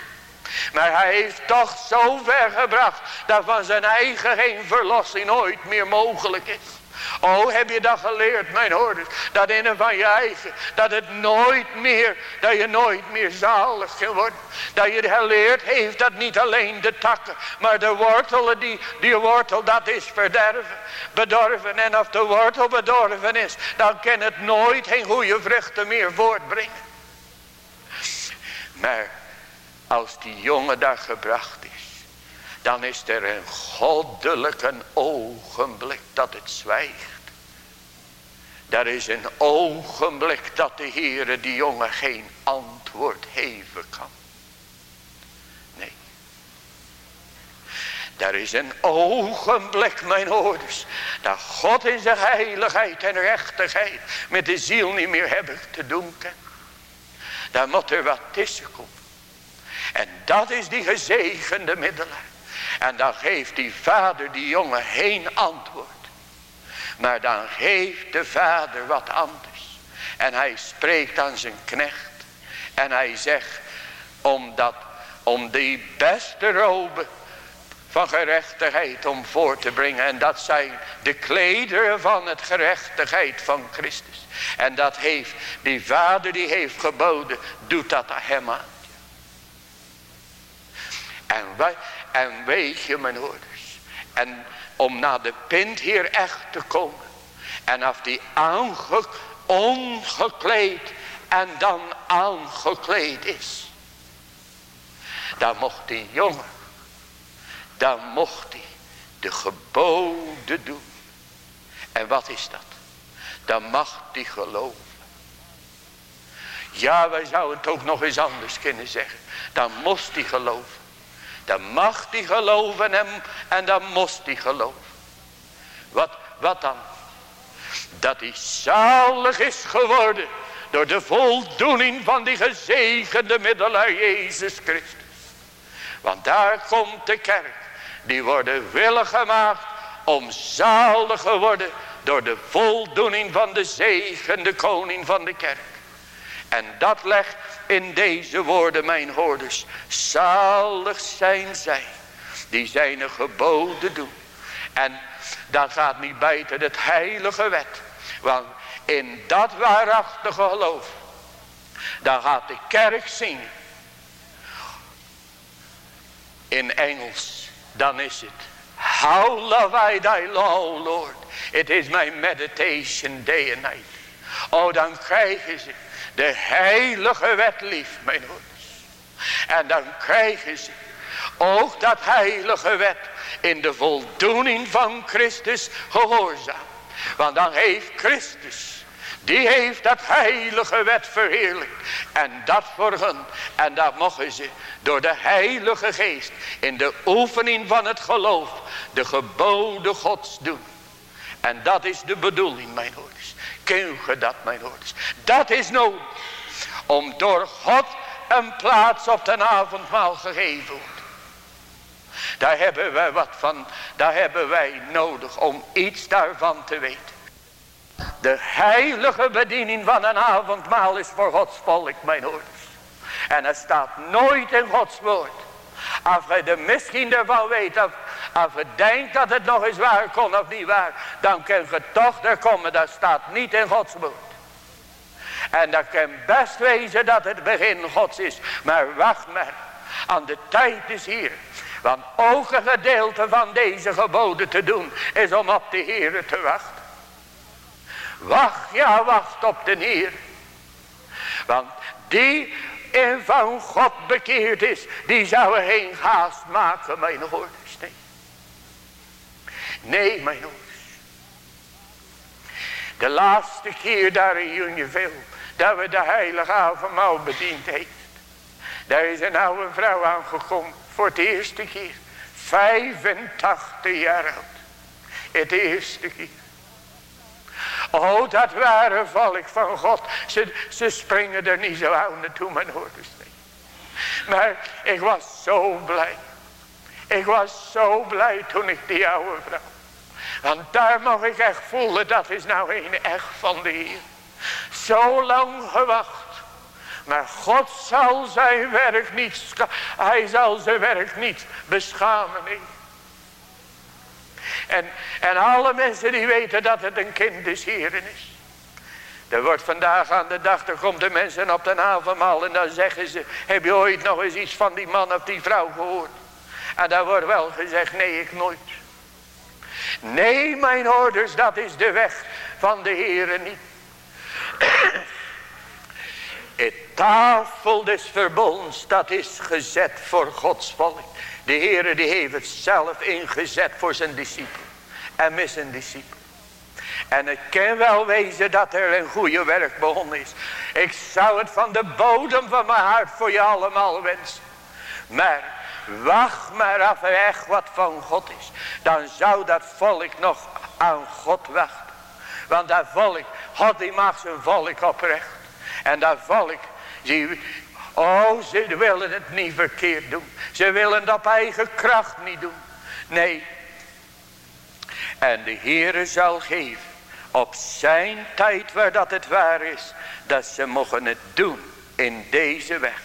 Maar hij heeft toch zo ver gebracht dat van zijn eigen geen verlossing ooit meer mogelijk is. Oh, heb je dat geleerd, mijn hoorders? Dat in en van je eigen, dat het nooit meer, dat je nooit meer zalig kan worden. Dat je geleerd heeft dat niet alleen de takken, maar de wortelen, die, die wortel, dat is verderven, bedorven. En als de wortel bedorven is, dan kan het nooit geen goede vruchten meer voortbrengen. Maar als die jongen daar gebracht is, dan is er een goddelijk ogenblik dat het zwijgt. Er is een ogenblik dat de Heere die jongen geen antwoord geven kan. Nee. Er is een ogenblik, mijn hoorders, dat God in zijn heiligheid en rechtigheid met de ziel niet meer hebben te doen kan. Dan moet er wat tussen komen. En dat is die gezegende middelaar. En dan geeft die vader die jongen geen antwoord. Maar dan geeft de vader wat anders. En hij spreekt aan zijn knecht. En hij zegt, omdat, om die beste robe van gerechtigheid om voor te brengen. En dat zijn de klederen van het gerechtigheid van Christus. En dat heeft, die vader die heeft geboden, doet dat hem aan. En, wij, en weet je mijn hoorders. En om naar de pint hier echt te komen. En af die ongekleed en dan aangekleed is. Dan mocht die jongen dan mocht hij de geboden doen. En wat is dat? Dan mag hij geloven. Ja, wij zouden het ook nog eens anders kunnen zeggen. Dan moest hij geloven. Dan mag hij geloven en, en dan moest hij geloven. Wat, wat dan? Dat hij zalig is geworden door de voldoening van die gezegende middelaar Jezus Christus. Want daar komt de kerk die worden willig gemaakt om zalig geworden door de voldoening van de zegen, de koning van de kerk. En dat legt in deze woorden mijn hoorders. Zalig zijn zij die zijn geboden doen. En dat gaat niet buiten het heilige wet. Want in dat waarachtige geloof. Dan gaat de kerk zingen. In Engels dan is het. How love I thy law, Lord. It is my meditation day and night. Oh, dan krijgen ze de heilige wet lief, mijn hoeders. En dan krijgen ze ook dat heilige wet in de voldoening van Christus gehoorzaam. Want dan heeft Christus die heeft dat heilige wet verheerlijkt. En dat voor hen. En dat mogen ze door de heilige geest. In de oefening van het geloof. De geboden gods doen. En dat is de bedoeling mijn hoorders. Ken je dat mijn hoorders. Dat is nodig. Om door God een plaats op de avondmaal gegeven wordt. Daar hebben wij wat van. Daar hebben wij nodig om iets daarvan te weten. De heilige bediening van een avondmaal is voor Gods volk, mijn hoorders. En het staat nooit in Gods woord. Als je er misschien ervan weet, of als je denkt dat het nog eens waar kon of niet waar, dan kun je toch er komen. Dat staat niet in Gods woord. En dat kan best wezen dat het begin Gods is. Maar wacht maar, aan de tijd is hier. Want ook een gedeelte van deze geboden te doen, is om op de Heer te wachten. Wacht, ja, wacht op de Heer. Want die in van God bekeerd is, die zou er geen haast maken, mijn hoorders. Nee, nee mijn hoorders. De laatste keer daar in Junjeville, dat we de heilige avondmaal bediend heeft. Daar is een oude vrouw aangekomen, voor het eerste keer. 85 jaar oud. Het eerste keer. Oh, dat ware volk van God. Ze, ze springen er niet zo aan naartoe, mijn hoorders. Maar ik was zo blij. Ik was zo blij toen ik die oude vrouw. Want daar mag ik echt voelen, dat is nou een echt van de Heer. Zo lang gewacht. Maar God zal zijn werk niet, hij zal zijn werk niet beschamen. En, en alle mensen die weten dat het een kind des Heren is. Er wordt vandaag aan de dag, er komt de mensen op de avondmaal en dan zeggen ze, heb je ooit nog eens iets van die man of die vrouw gehoord? En dan wordt wel gezegd, nee ik nooit. Nee mijn hoorders, dat is de weg van de Heren niet. Het tafel des verbonds, dat is gezet voor Gods volk. De Heere die heeft het zelf ingezet voor zijn discipel. En met zijn discipel. En het kan wel wezen dat er een goede werk begonnen is. Ik zou het van de bodem van mijn hart voor je allemaal wensen. Maar wacht maar af er echt wat van God is. Dan zou dat volk nog aan God wachten. Want dat volk, God die maakt zijn volk oprecht. En dat volk, zie, Oh, ze willen het niet verkeerd doen. Ze willen het op eigen kracht niet doen. Nee. En de Heere zal geven op zijn tijd waar dat het waar is. Dat ze mogen het doen in deze weg.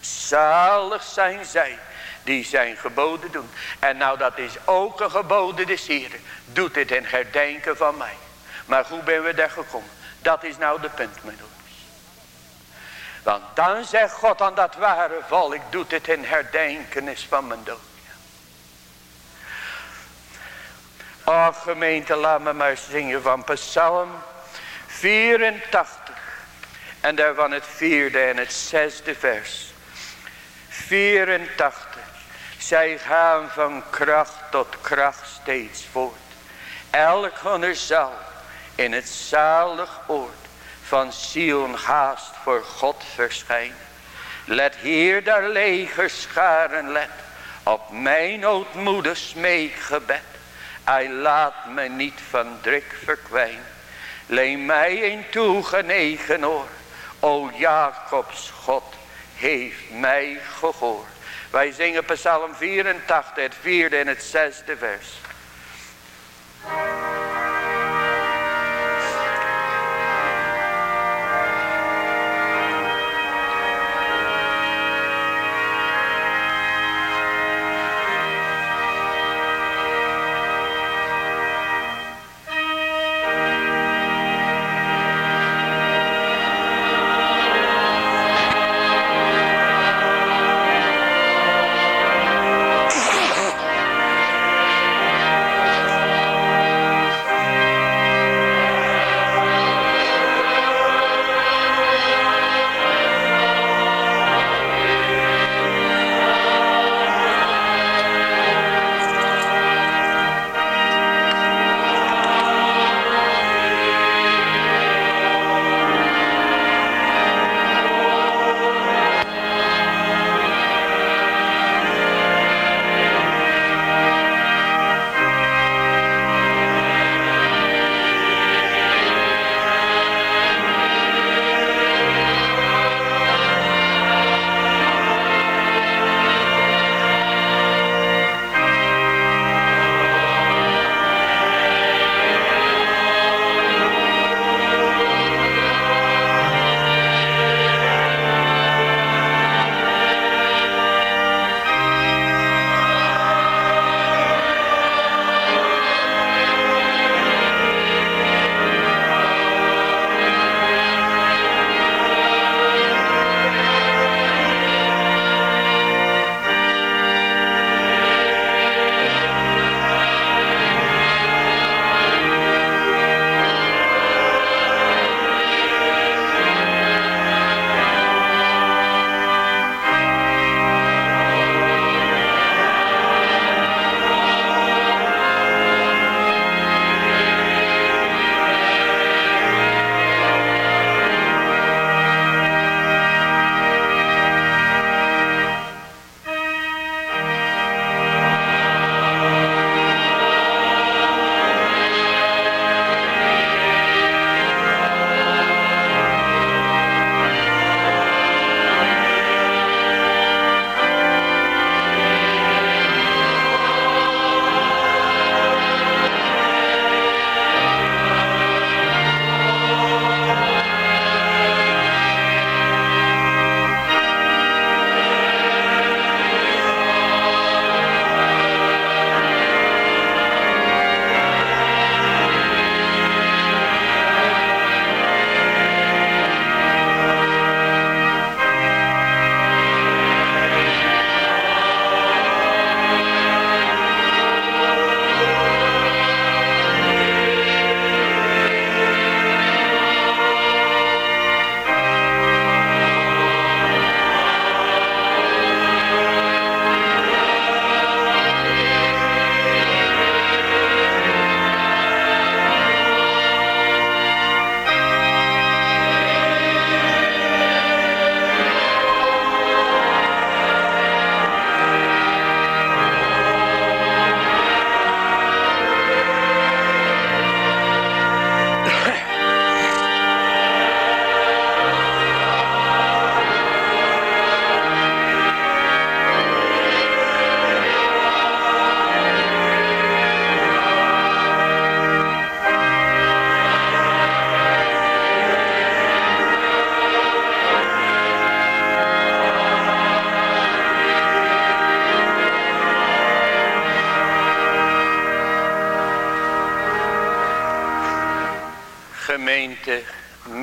Zalig zijn zij die zijn geboden doen. En nou dat is ook een geboden des Heren. Doet dit in herdenken van mij. Maar hoe ben we daar gekomen? Dat is nou de punt mijn. Want dan zegt God aan dat ware volk. Doet het in herdenkenis van mijn dood. Och gemeente laat me maar zingen van Psalm 84. En daarvan het vierde en het zesde vers. 84. Zij gaan van kracht tot kracht steeds voort. Elk hunner zal in het zalig oord van Sion haast voor God verschijnen. Let hier daar leger scharen let op mijn ootmoedig smeekgebed. Hij laat me niet van drik verkwijnen. Leen mij een toegenegen oor. O Jacobs God heeft mij gehoord. Wij zingen Psalm 84, het vierde en het zesde vers.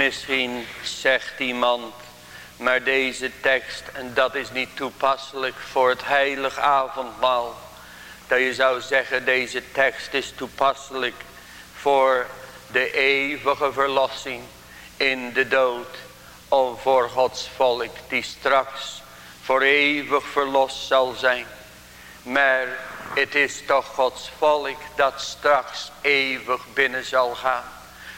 Misschien zegt iemand, maar deze tekst, en dat is niet toepasselijk voor het heilig avondmaal. Dat je zou zeggen, deze tekst is toepasselijk voor de eeuwige verlossing in de dood. Of voor Gods volk die straks voor eeuwig verlost zal zijn. Maar het is toch Gods volk dat straks eeuwig binnen zal gaan.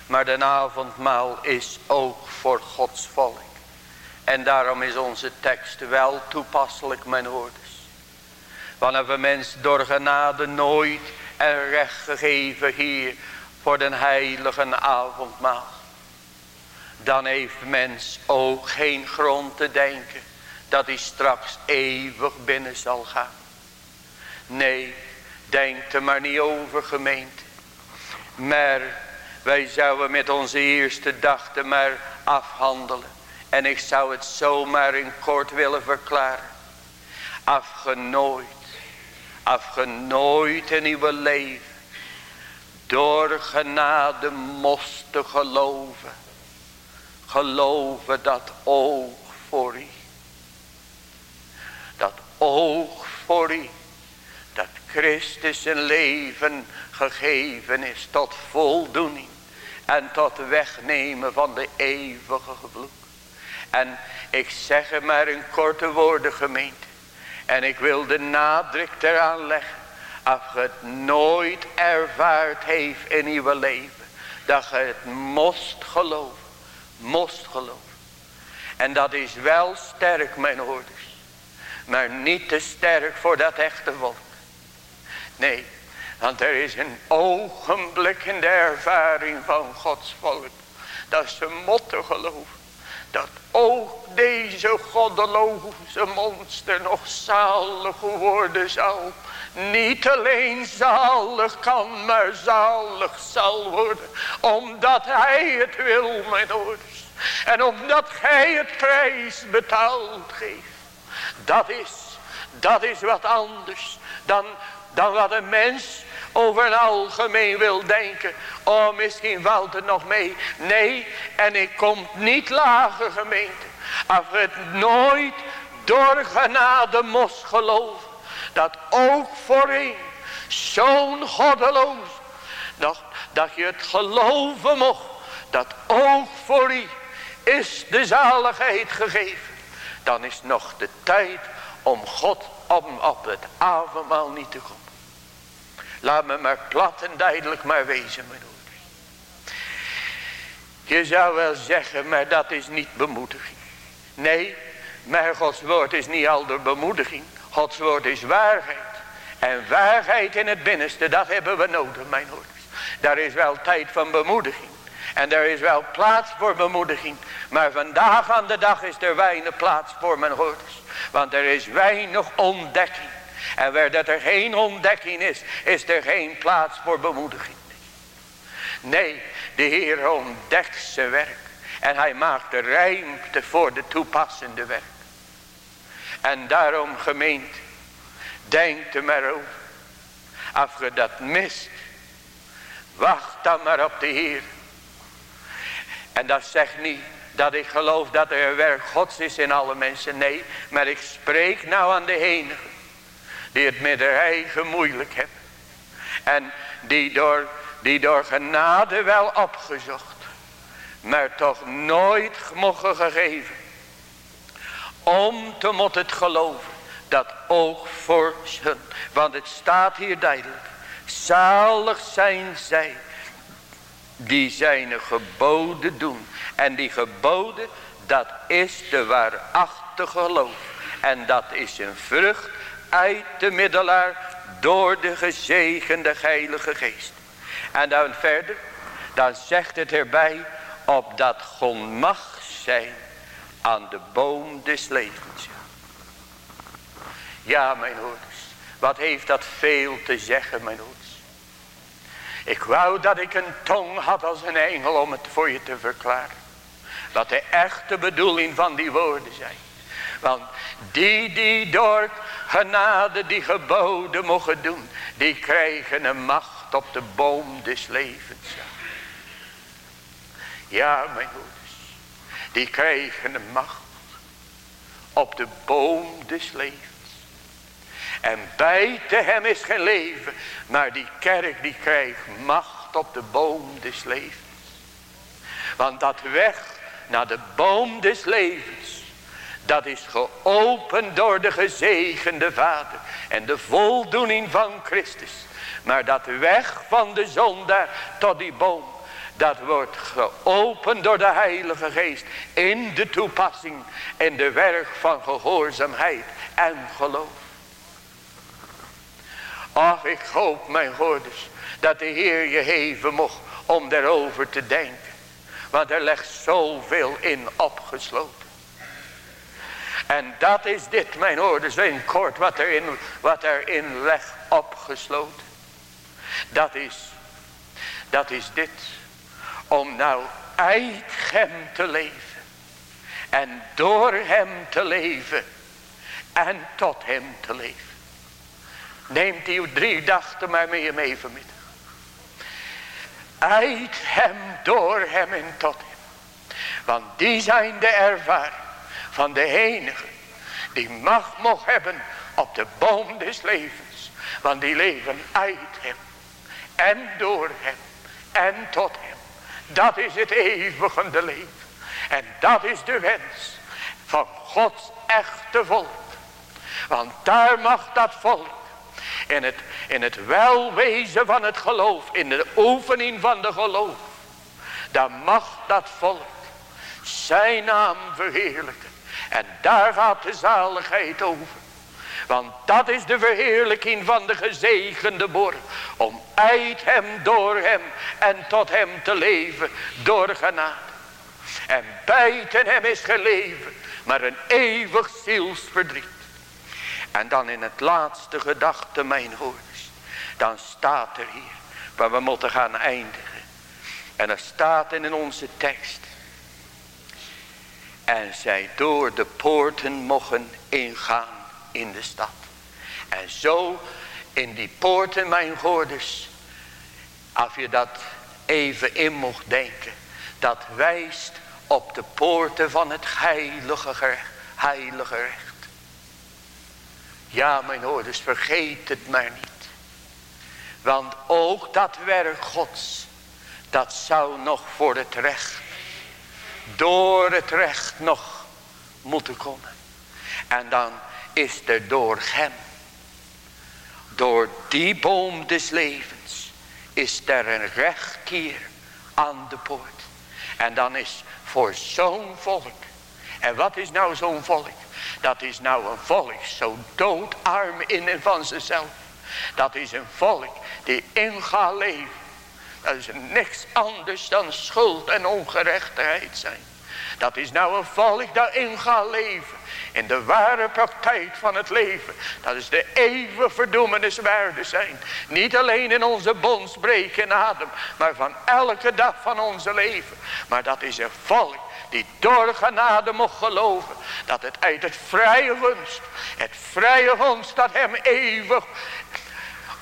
Maar de avondmaal is ook voor Gods volk. En daarom is onze tekst wel toepasselijk, mijn hoorders. Wanneer we mens door genade nooit een recht gegeven hier voor den heilige avondmaal. Dan heeft mens ook geen grond te denken dat hij straks eeuwig binnen zal gaan. Nee, denk er maar niet over gemeente. Maar wij zouden met onze eerste dachte maar afhandelen. En ik zou het zomaar in kort willen verklaren. Afgenooid. Afgenooid in uw leven. Door genade moesten geloven. Geloven dat oog voor u. Dat oog voor u. Dat Christus zijn leven gegeven is tot voldoening. En tot wegnemen van de eeuwige vloek. En ik zeg er maar in korte woorden gemeente. En ik wil de nadruk eraan leggen. Als je het nooit ervaard heeft in uw leven. Dat je het moest geloven. Moest geloven. En dat is wel sterk mijn hoorders. Maar niet te sterk voor dat echte volk. Nee. Want er is een ogenblik in de ervaring van Gods volk. Dat ze moeten geloven dat ook deze goddeloze monster nog zalig worden zal. Niet alleen zalig kan, maar zalig zal worden. Omdat hij het wil, mijn ouders. En omdat gij het prijs betaald geeft. Dat is, dat is wat anders dan, dan wat een mens over een algemeen wil denken. Oh, misschien valt het nog mee. Nee, en ik kom niet lager gemeente. Als het nooit door genade moest geloven. Dat ook voor een zo'n goddeloos. Dat, dat je het geloven mocht. Dat ook voor u is de zaligheid gegeven. Dan is nog de tijd om God om op het avondmaal niet te komen. Laat me maar plat en duidelijk maar wezen, mijn ouders. Je zou wel zeggen, maar dat is niet bemoediging. Nee, maar Gods woord is niet al de bemoediging. Gods woord is waarheid. En waarheid in het binnenste, dat hebben we nodig, mijn ouders. Daar is wel tijd van bemoediging. En er is wel plaats voor bemoediging. Maar vandaag aan de dag is er weinig plaats voor mijn hoorders. Want er is weinig ontdekking. En waar dat er geen ontdekking is, is er geen plaats voor bemoediging. Nee, de Heer ontdekt zijn werk. En hij maakt de ruimte voor de toepassende werk. En daarom gemeent, denk er maar over. Als je dat mist, wacht dan maar op de Heer. En dat zegt niet dat ik geloof dat er werk Gods is in alle mensen. Nee, maar ik spreek nou aan de enige die het met haar eigen moeilijk hebben. En die door, die door genade wel opgezocht. Maar toch nooit mogen gegeven. Om te moeten het geloven. Dat oog voor hun. Want het staat hier duidelijk. Zalig zijn zij. Die zijn geboden doen. En die geboden. Dat is de waarachtige geloof. En dat is een vrucht uit de middelaar door de gezegende heilige geest. En dan verder, dan zegt het erbij, op dat God mag zijn aan de boom des levens. Ja, mijn hoeders, wat heeft dat veel te zeggen, mijn hoeders. Ik wou dat ik een tong had als een engel om het voor je te verklaren. Wat de echte bedoeling van die woorden zijn. Want die die door genade die geboden mogen doen. Die krijgen een macht op de boom des levens. Ja, mijn broeders. Die krijgen de macht op de boom des levens. En buiten hem is geen leven. Maar die kerk die krijgt macht op de boom des levens. Want dat weg naar de boom des levens. Dat is geopend door de gezegende Vader. En de voldoening van Christus. Maar dat weg van de zondaar tot die boom. Dat wordt geopend door de Heilige Geest. In de toepassing. En de werk van gehoorzaamheid en geloof. Ach, ik hoop, mijn hoorders, dat de Heer je geven mocht om daarover te denken. Want er ligt zoveel in opgesloten. En dat is dit, mijn hoorders, in kort wat erin, wat erin ligt opgesloten. Dat is, dat is dit. Om nou uit hem te leven. En door hem te leven. En tot hem te leven. Neemt die drie dachten maar mee mee vanmiddag. Uit hem, door hem en tot hem. Want die zijn de ervaring van de enige die macht mocht hebben op de boom des levens. Want die leven uit hem en door hem en tot hem. Dat is het eeuwige leven. En dat is de wens van Gods echte volk. Want daar mag dat volk in het, in het welwezen van het geloof. In de oefening van de geloof. Dan mag dat volk zijn naam verheerlijken. En daar gaat de zaligheid over. Want dat is de verheerlijking van de gezegende borg. Om uit hem, door hem en tot hem te leven. Door genade. En buiten hem is geleven. Maar een eeuwig zielsverdriet. En dan in het laatste gedachte mijn hoorders. Dan staat er hier. Waar we moeten gaan eindigen. En er staat in onze tekst. En zij door de poorten mochten ingaan in de stad. En zo in die poorten mijn hoorders. Als je dat even in mocht denken. Dat wijst op de poorten van het heilige Heilige recht. Ja, mijn hoorders, vergeet het maar niet. Want ook dat werk gods, dat zou nog voor het recht, door het recht nog moeten komen. En dan is er door hem, door die boom des levens, is er een rechtkeer aan de poort. En dan is voor zo'n volk, en wat is nou zo'n volk? Dat is nou een volk zo doodarm in en van zichzelf. Dat is een volk die in gaat leven. Dat is niks anders dan schuld en ongerechtigheid zijn. Dat is nou een volk dat in gaat leven. In de ware praktijk van het leven. Dat is de eeuwige verdoemeniswaarde zijn. Niet alleen in onze bondsbreek en adem. Maar van elke dag van onze leven. Maar dat is een volk die door genade mocht geloven. Dat het uit het vrije gunst. Het vrije gunst dat hem eeuwig.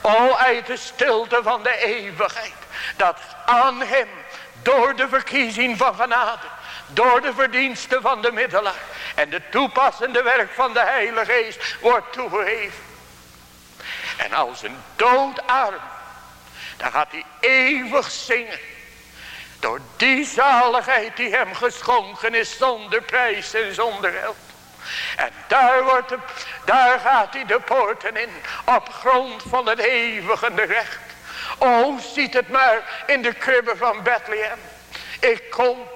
O uit de stilte van de eeuwigheid. Dat aan hem door de verkiezing van genade. Door de verdiensten van de middelaar. En de toepassende werk van de Heilige Geest wordt toegegeven. En als een doodarm. Dan gaat hij eeuwig zingen. Door die zaligheid die hem geschonken is zonder prijs en zonder geld. En daar, wordt daar gaat hij de poorten in. Op grond van het eeuwige recht. O, ziet het maar in de kribben van Bethlehem. Ik kom.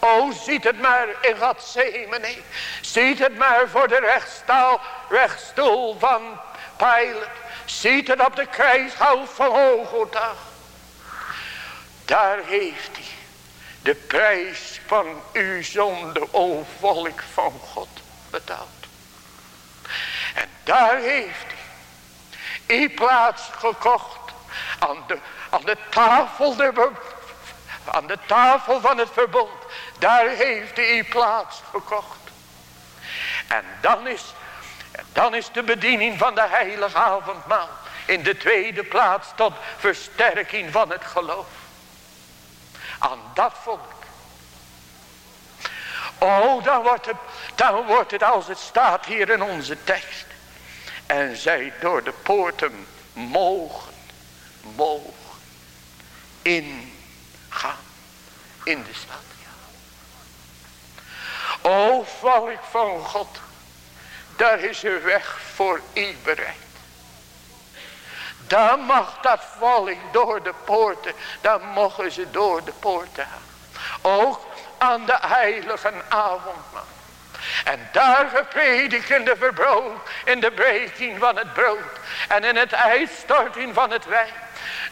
O, ziet het maar in Gethsemane. Ziet het maar voor de rechtsstaal, rechtstoel van Pilate. Ziet het op de kruishout van Hogota. Daar heeft hij de prijs van uw zonde, o volk van God, betaald. En daar heeft hij uw plaats gekocht aan de, aan de tafel de, tafel van het verbond. Daar heeft hij plaats gekocht. En dan is, dan is de bediening van de heilige avondmaal in de tweede plaats tot versterking van het geloof aan dat volk Oh, dan wordt, het, dan wordt het als het staat hier in onze tekst. En zij door de poorten mogen, mogen ingaan in de stad. O volk van God, daar is een weg voor u bereid. Dan mag dat volk door de poorten, dan mogen ze door de poorten gaan. Ook aan de heilige avondmaal. En daar gepredik in de verbrood, in de breking van het brood. En in het uitstorting van het wijn.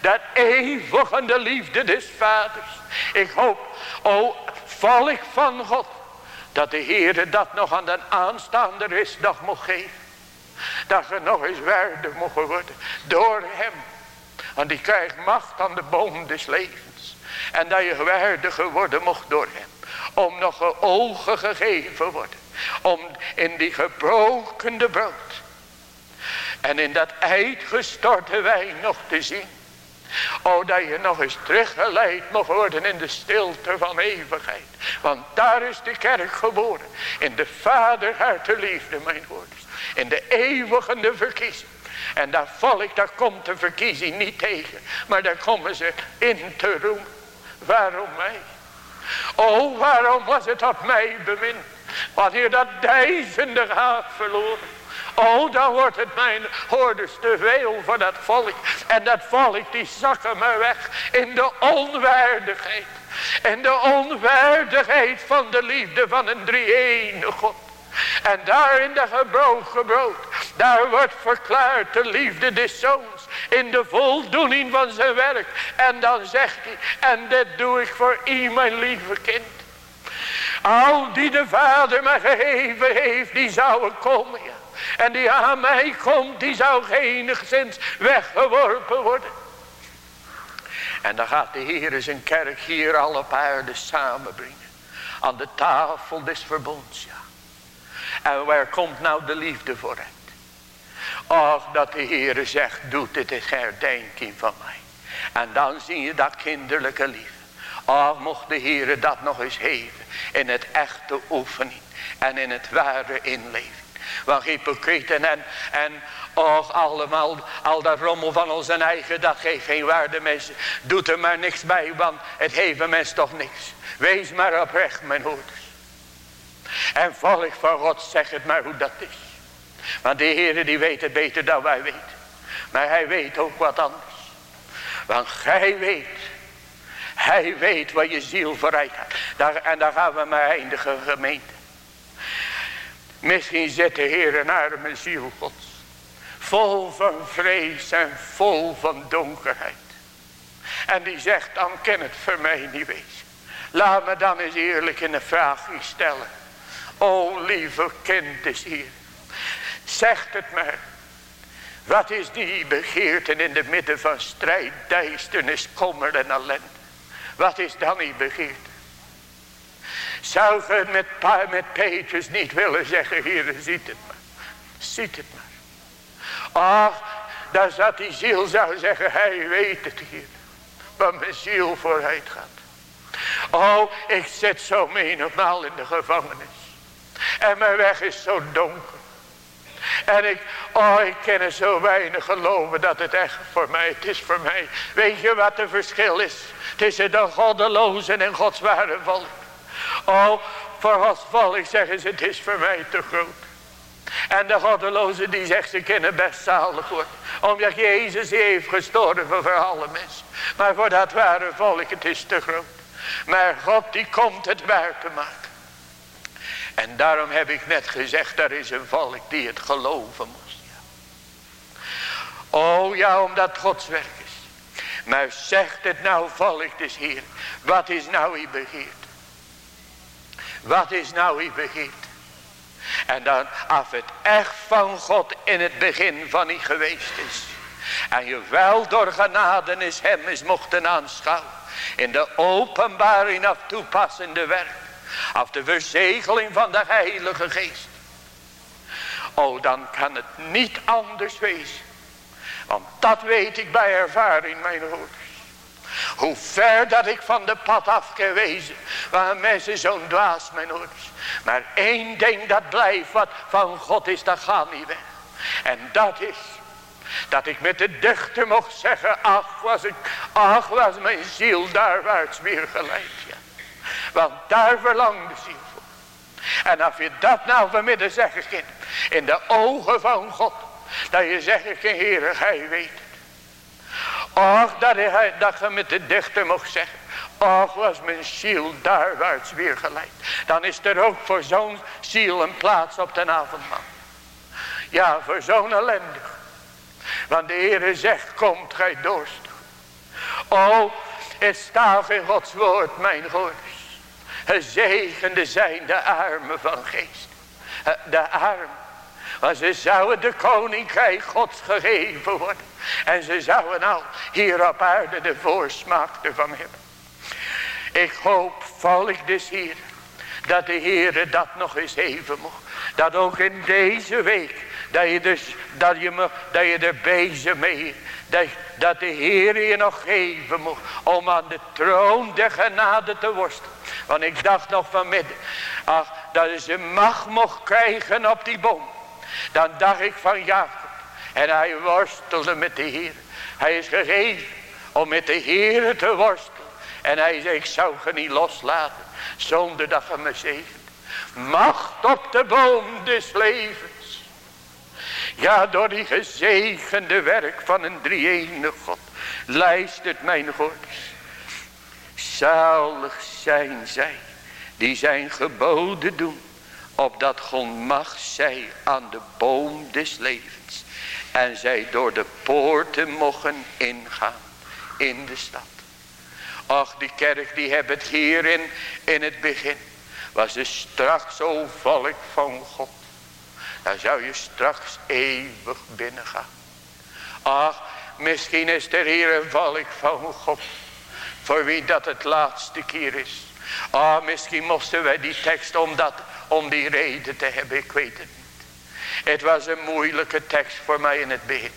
Dat eeuwige liefde des vaders. Ik hoop, o volk van God. Dat de Heer dat nog aan de aanstaander is nog mocht geven. Dat je nog eens waardig mogen worden. Door hem. Want die krijgt macht aan de boom des levens. En dat je waardig geworden mocht door hem. Om nog ogen gegeven worden. Om in die gebrokende brood. En in dat uitgestorte wijn nog te zien. O dat je nog eens teruggeleid mag worden in de stilte van eeuwigheid. Want daar is de kerk geboren. In de vader liefde mijn woorders. In de eeuwige verkiezing. En daar val ik, daar komt de verkiezing niet tegen. Maar daar komen ze in te roemen. Waarom mij? O waarom was het op mij bemind? Wanneer dat duizenden gaat verloren. Oh, dan wordt het mijn hoorders te veel voor dat volk. En dat volk die zakken me weg in de onwaardigheid. En de onwaardigheid van de liefde van een drie-ene God. En daar in de gebroken brood, daar wordt verklaard de liefde des zoons in de voldoening van zijn werk. En dan zegt hij, en dit doe ik voor u mijn lieve kind. Al die de vader me gegeven heeft, die zouden komen. En die aan mij komt, die zou enigszins weggeworpen worden. En dan gaat de Heer zijn kerk hier al op aarde samenbrengen. Aan de tafel des verbonds, ja. En waar komt nou de liefde voor uit? Och, dat de Heer zegt, doet dit is herdenking van mij. En dan zie je dat kinderlijke liefde. Och, mocht de Heer dat nog eens geven. In het echte oefening. En in het ware inleven. Want hypocrieten en, en och allemaal, al dat rommel van onze eigen, dat geeft geen waarde mensen. Doet er maar niks bij, want het heeft een mens toch niks. Wees maar oprecht, mijn hoeders. En volk van God, zeg het maar hoe dat is. Want de Heer die weet het beter dan wij weten. Maar hij weet ook wat anders. Want gij weet. Hij weet wat je ziel vooruit gaat. En daar gaan we maar eindigen gemeente. Misschien zit de Heer een arme ziel gods. Vol van vrees en vol van donkerheid. En die zegt dan het voor mij niet wezen. Laat me dan eens eerlijk in een vraag stellen. O lieve kind is hier. Zegt het maar. Wat is die begeerte in de midden van strijd, duisternis, kommer en ellende? Wat is dan die begeerte? Je met, met Petrus niet willen zeggen, hier ziet het maar. Ziet het maar. Ach, daar zat die ziel zou zeggen, hij weet het hier. Wat mijn ziel vooruit gaat. Oh, ik zit zo menigmaal in de gevangenis. En mijn weg is zo donker. En ik, oh ik ken er zo weinig geloven dat het echt voor mij, het is voor mij. Weet je wat het verschil is? Tussen de goddelozen en Gods ware volk. Oh, voor Gods volk zeggen ze, het is voor mij te groot. En de goddeloze die zegt, ze kunnen best zalig worden. Omdat Jezus heeft gestorven voor alle mensen. Maar voor dat ware volk, het is te groot. Maar God die komt het te maken. En daarom heb ik net gezegd, er is een volk die het geloven moest. Oh ja, omdat Gods werk is. Maar zegt het nou volk des Heer. Wat is nou uw begeert? Wat is nou uw begeert? En dan af het echt van God in het begin van u geweest is. En je wel door genadenis hem is mochten aanschouwen. In de openbaring af toepassende werk. Af de verzegeling van de heilige geest. Oh dan kan het niet anders wezen. Want dat weet ik bij ervaring mijn hoeders. Hoe ver dat ik van de pad af gewezen. Waar mensen zo'n dwaas, mijn ouders. Maar één ding dat blijft wat van God is, dat gaat niet weg. En dat is dat ik met de dichter mocht zeggen, ach was ik, ach was mijn ziel daarwaarts weer geleid. Ja. Want daar verlangt de ziel voor. En als je dat nou vanmiddag zeggen kind, in de ogen van God, dat je zeggen kan, Heer, hij weet Och, dat, hij, dat je met de dichter mocht zeggen. Och, was mijn ziel daarwaarts weer geleid. Dan is er ook voor zo'n ziel een plaats op de avondman. Ja, voor zo'n ellendig. Want de Heere zegt, komt gij dorstig. O, het staat in Gods woord, mijn goeders. Gezegende zijn de armen van geest. De armen. Want ze zouden de koninkrijk Gods gegeven worden. En ze zouden al hier op aarde de voorsmaak ervan hebben. Ik hoop, volk dus hier, dat de Heer dat nog eens even mocht. Dat ook in deze week, dat je, dus, dat je, me, dat je er bezig mee, dat, dat de Heer je nog geven mocht om aan de troon der genade te worstelen. Want ik dacht nog vanmiddag, ach, dat ze macht mocht krijgen op die boom. Dan dacht ik van Jacob. En hij worstelde met de Heer. Hij is gegeven om met de Heer te worstelen. En hij zei, ik zou je niet loslaten. Zonder dat je me zegent. Macht op de boom des levens. Ja, door die gezegende werk van een drie God. Luistert mijn God. Zalig zijn zij. Die zijn geboden doen. Opdat God mag zij aan de boom des levens. En zij door de poorten mogen ingaan. In de stad. Ach, die kerk die hebben het hierin in het begin. Was ze straks zo volk van God. Dan zou je straks eeuwig binnengaan. Ach, misschien is er hier een volk van God. Voor wie dat het laatste keer is. Ah, misschien moesten wij die tekst om, dat, om die reden te hebben. Ik weet het niet. Het was een moeilijke tekst voor mij in het begin.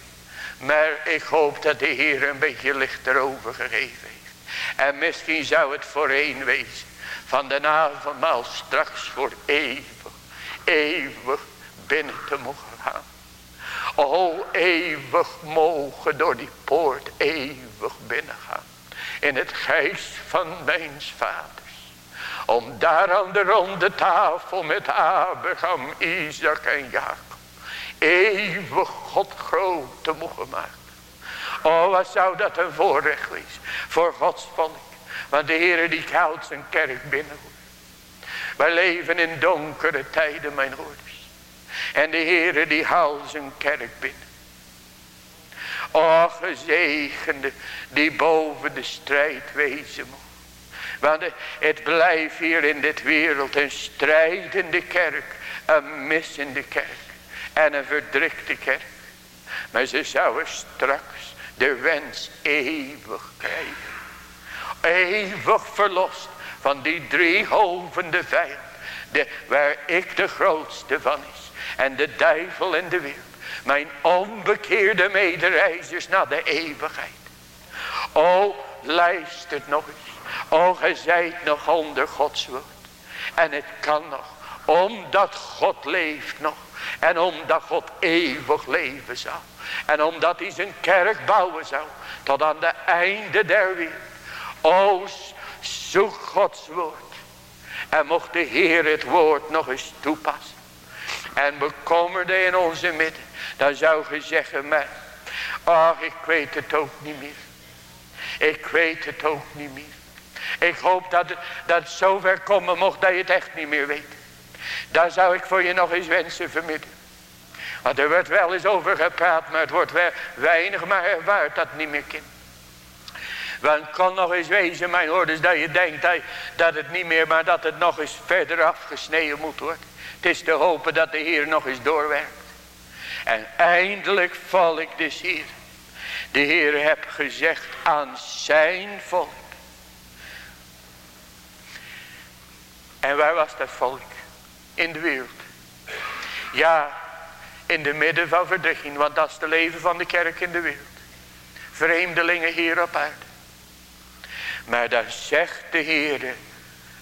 Maar ik hoop dat de Heer een beetje licht erover gegeven heeft. En misschien zou het voor een wezen. Van de avondmaal straks voor eeuwig. Eeuwig binnen te mogen gaan. O eeuwig mogen door die poort eeuwig binnengaan. In het geest van mijn vaders. Om daar aan de ronde tafel met Abraham, Isaac en Jacob. Eeuwig God groot te mogen maken. Oh, wat zou dat een voorrecht wezen. Voor Gods volk. Want de Heer die houdt zijn kerk binnen. Wij leven in donkere tijden, mijn hoorders. En de Heer die haalt zijn kerk binnen. O gezegende die boven de strijd wezen moet. Want het blijft hier in dit wereld een strijdende kerk. Een missende kerk. En een verdrukte kerk. Maar ze zouden straks de wens eeuwig krijgen. Eeuwig verlost van die drie vijand. De, waar ik de grootste van is. En de duivel en de wereld. Mijn onbekeerde medereizers naar de eeuwigheid. O, luistert nog eens. O, gij zijt nog onder Gods woord. En het kan nog. Omdat God leeft nog. En omdat God eeuwig leven zal. En omdat hij zijn kerk bouwen zou. Tot aan de einde der wereld. O, zoek Gods woord. En mocht de Heer het woord nog eens toepassen. En bekommerde in onze midden. Dan zou je zeggen, maar. Ach, ik weet het ook niet meer. Ik weet het ook niet meer. Ik hoop dat dat het zover komen mocht dat je het echt niet meer weet. Daar zou ik voor je nog eens wensen vanmiddag. Want er wordt wel eens over gepraat, maar het wordt weinig maar ervaard dat niet meer kind. Want het kan nog eens wezen, mijn hoorders, dat je denkt dat het niet meer, maar dat het nog eens verder afgesneden moet worden. Het is te hopen dat de Heer nog eens doorwerkt. En eindelijk val ik dus hier. De Heer heb gezegd aan zijn volk. En waar was dat volk? In de wereld. Ja, in de midden van verdrukking. Want dat is het leven van de kerk in de wereld. Vreemdelingen hier op aarde. Maar dan zegt de Heer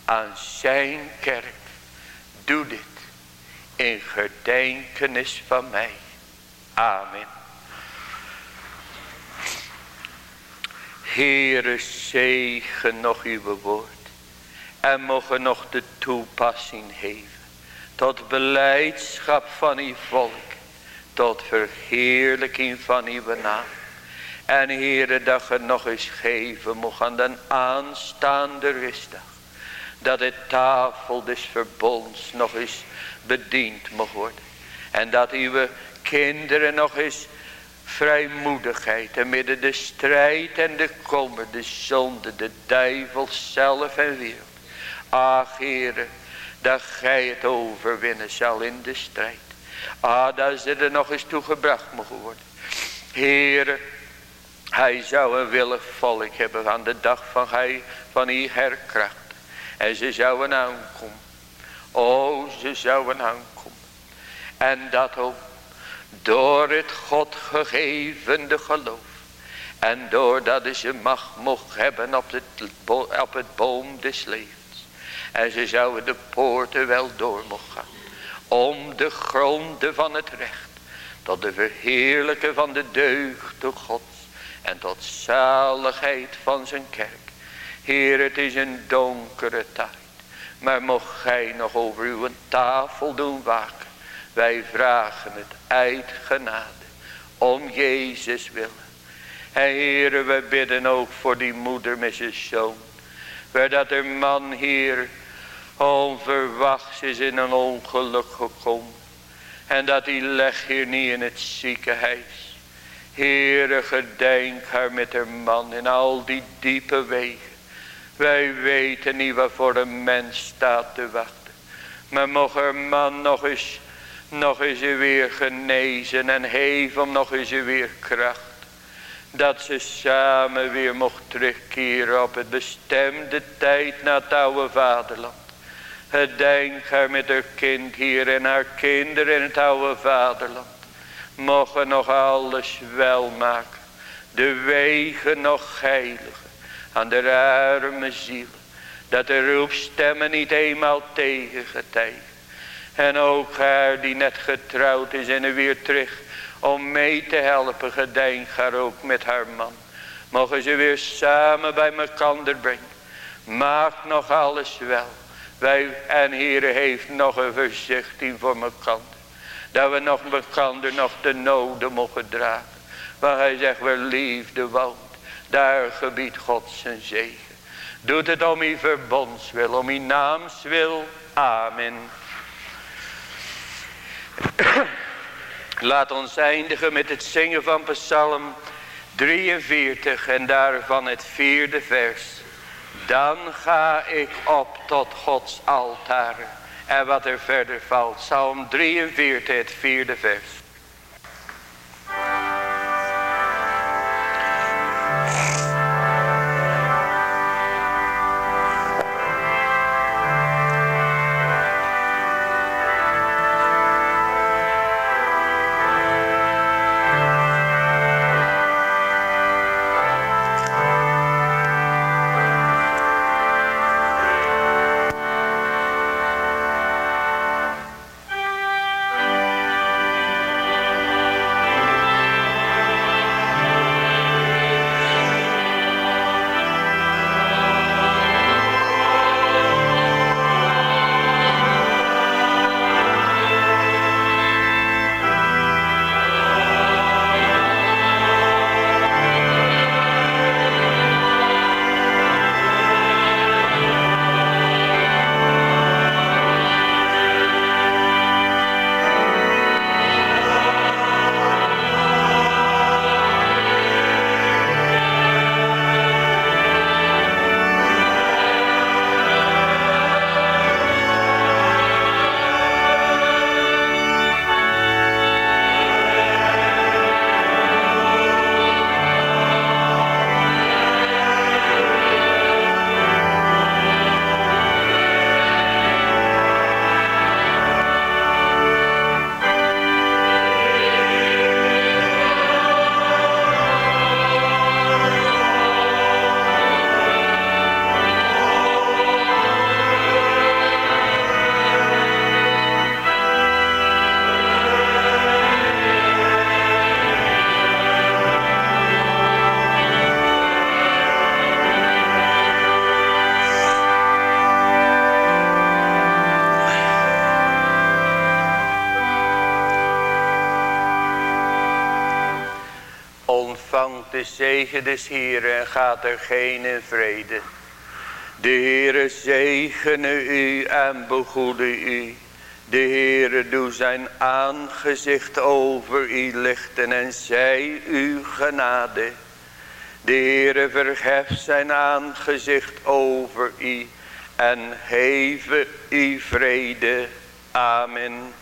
aan zijn kerk. Doe dit in gedenkenis van mij. Amen. Heere, zegen nog uw woord. En mogen nog de toepassing geven. Tot beleidschap van uw volk. Tot verheerlijking van uw naam. En Heere, dat je nog eens geven mocht aan de aanstaande rustdag. Dat de tafel des verbonds nog eens bediend mocht worden. En dat uw kinderen nog eens vrijmoedigheid en midden de strijd en de kommer, de zonde, de duivel zelf en wereld. Ach Heere, dat gij het overwinnen zal in de strijd. Ah, dat ze er nog eens toe gebracht mogen worden. Heere, hij zou een willig volk hebben aan de dag van hij van die herkracht. En ze zouden aankomen. Oh, ze zouden aankomen. En dat ook door het God gegevende geloof. En doordat ze macht mocht hebben op het, op het boom des levens. En ze zouden de poorten wel door mogen gaan. Om de gronden van het recht. Tot de verheerlijke van de deugde Gods. En tot zaligheid van zijn kerk. Heer het is een donkere tijd. Maar mocht gij nog over uw tafel doen waken. Wij vragen het uit genade. Om Jezus willen. En heren, we bidden ook voor die moeder met zijn zoon. Dat man hier onverwachts is in een ongeluk gekomen. En dat hij legt hier niet in het ziekenhuis. Heere, gedenk haar met haar man in al die diepe wegen. Wij weten niet waarvoor een mens staat te wachten. Maar mocht haar man nog eens nog eens weer genezen en heeft hem nog eens weer kracht. Dat ze samen weer mocht terugkeren op het bestemde tijd naar het oude vaderland. Gedenk haar met haar kind hier en haar kinderen in het oude vaderland. Mogen nog alles wel maken. De wegen nog heiligen. Aan de arme ziel. Dat de roepstemmen niet eenmaal tegengetijden. En ook haar die net getrouwd is en er weer terug om mee te helpen. Gedenk haar ook met haar man. Mogen ze weer samen bij elkaar brengen. Maak nog alles wel. Wij en Heere heeft nog een verzichting voor elkaar. Dat we nog elkaar nog de noden mogen dragen. Waar hij zegt waar liefde woont. Daar gebiedt God zijn zegen. Doet het om uw verbondswil, om uw naamswil. Amen. Laat ons eindigen met het zingen van Psalm 43 en daarvan het vierde vers. Dan ga ik op tot Gods altaar. En wat er verder valt. Psalm 43 het vierde vers. Zegen des Heeren en gaat er geen in vrede. De Heere zegene u en begoede u. De Heere doe zijn aangezicht over u lichten en zij u genade. De Heere verheft zijn aangezicht over u en heve u vrede. Amen.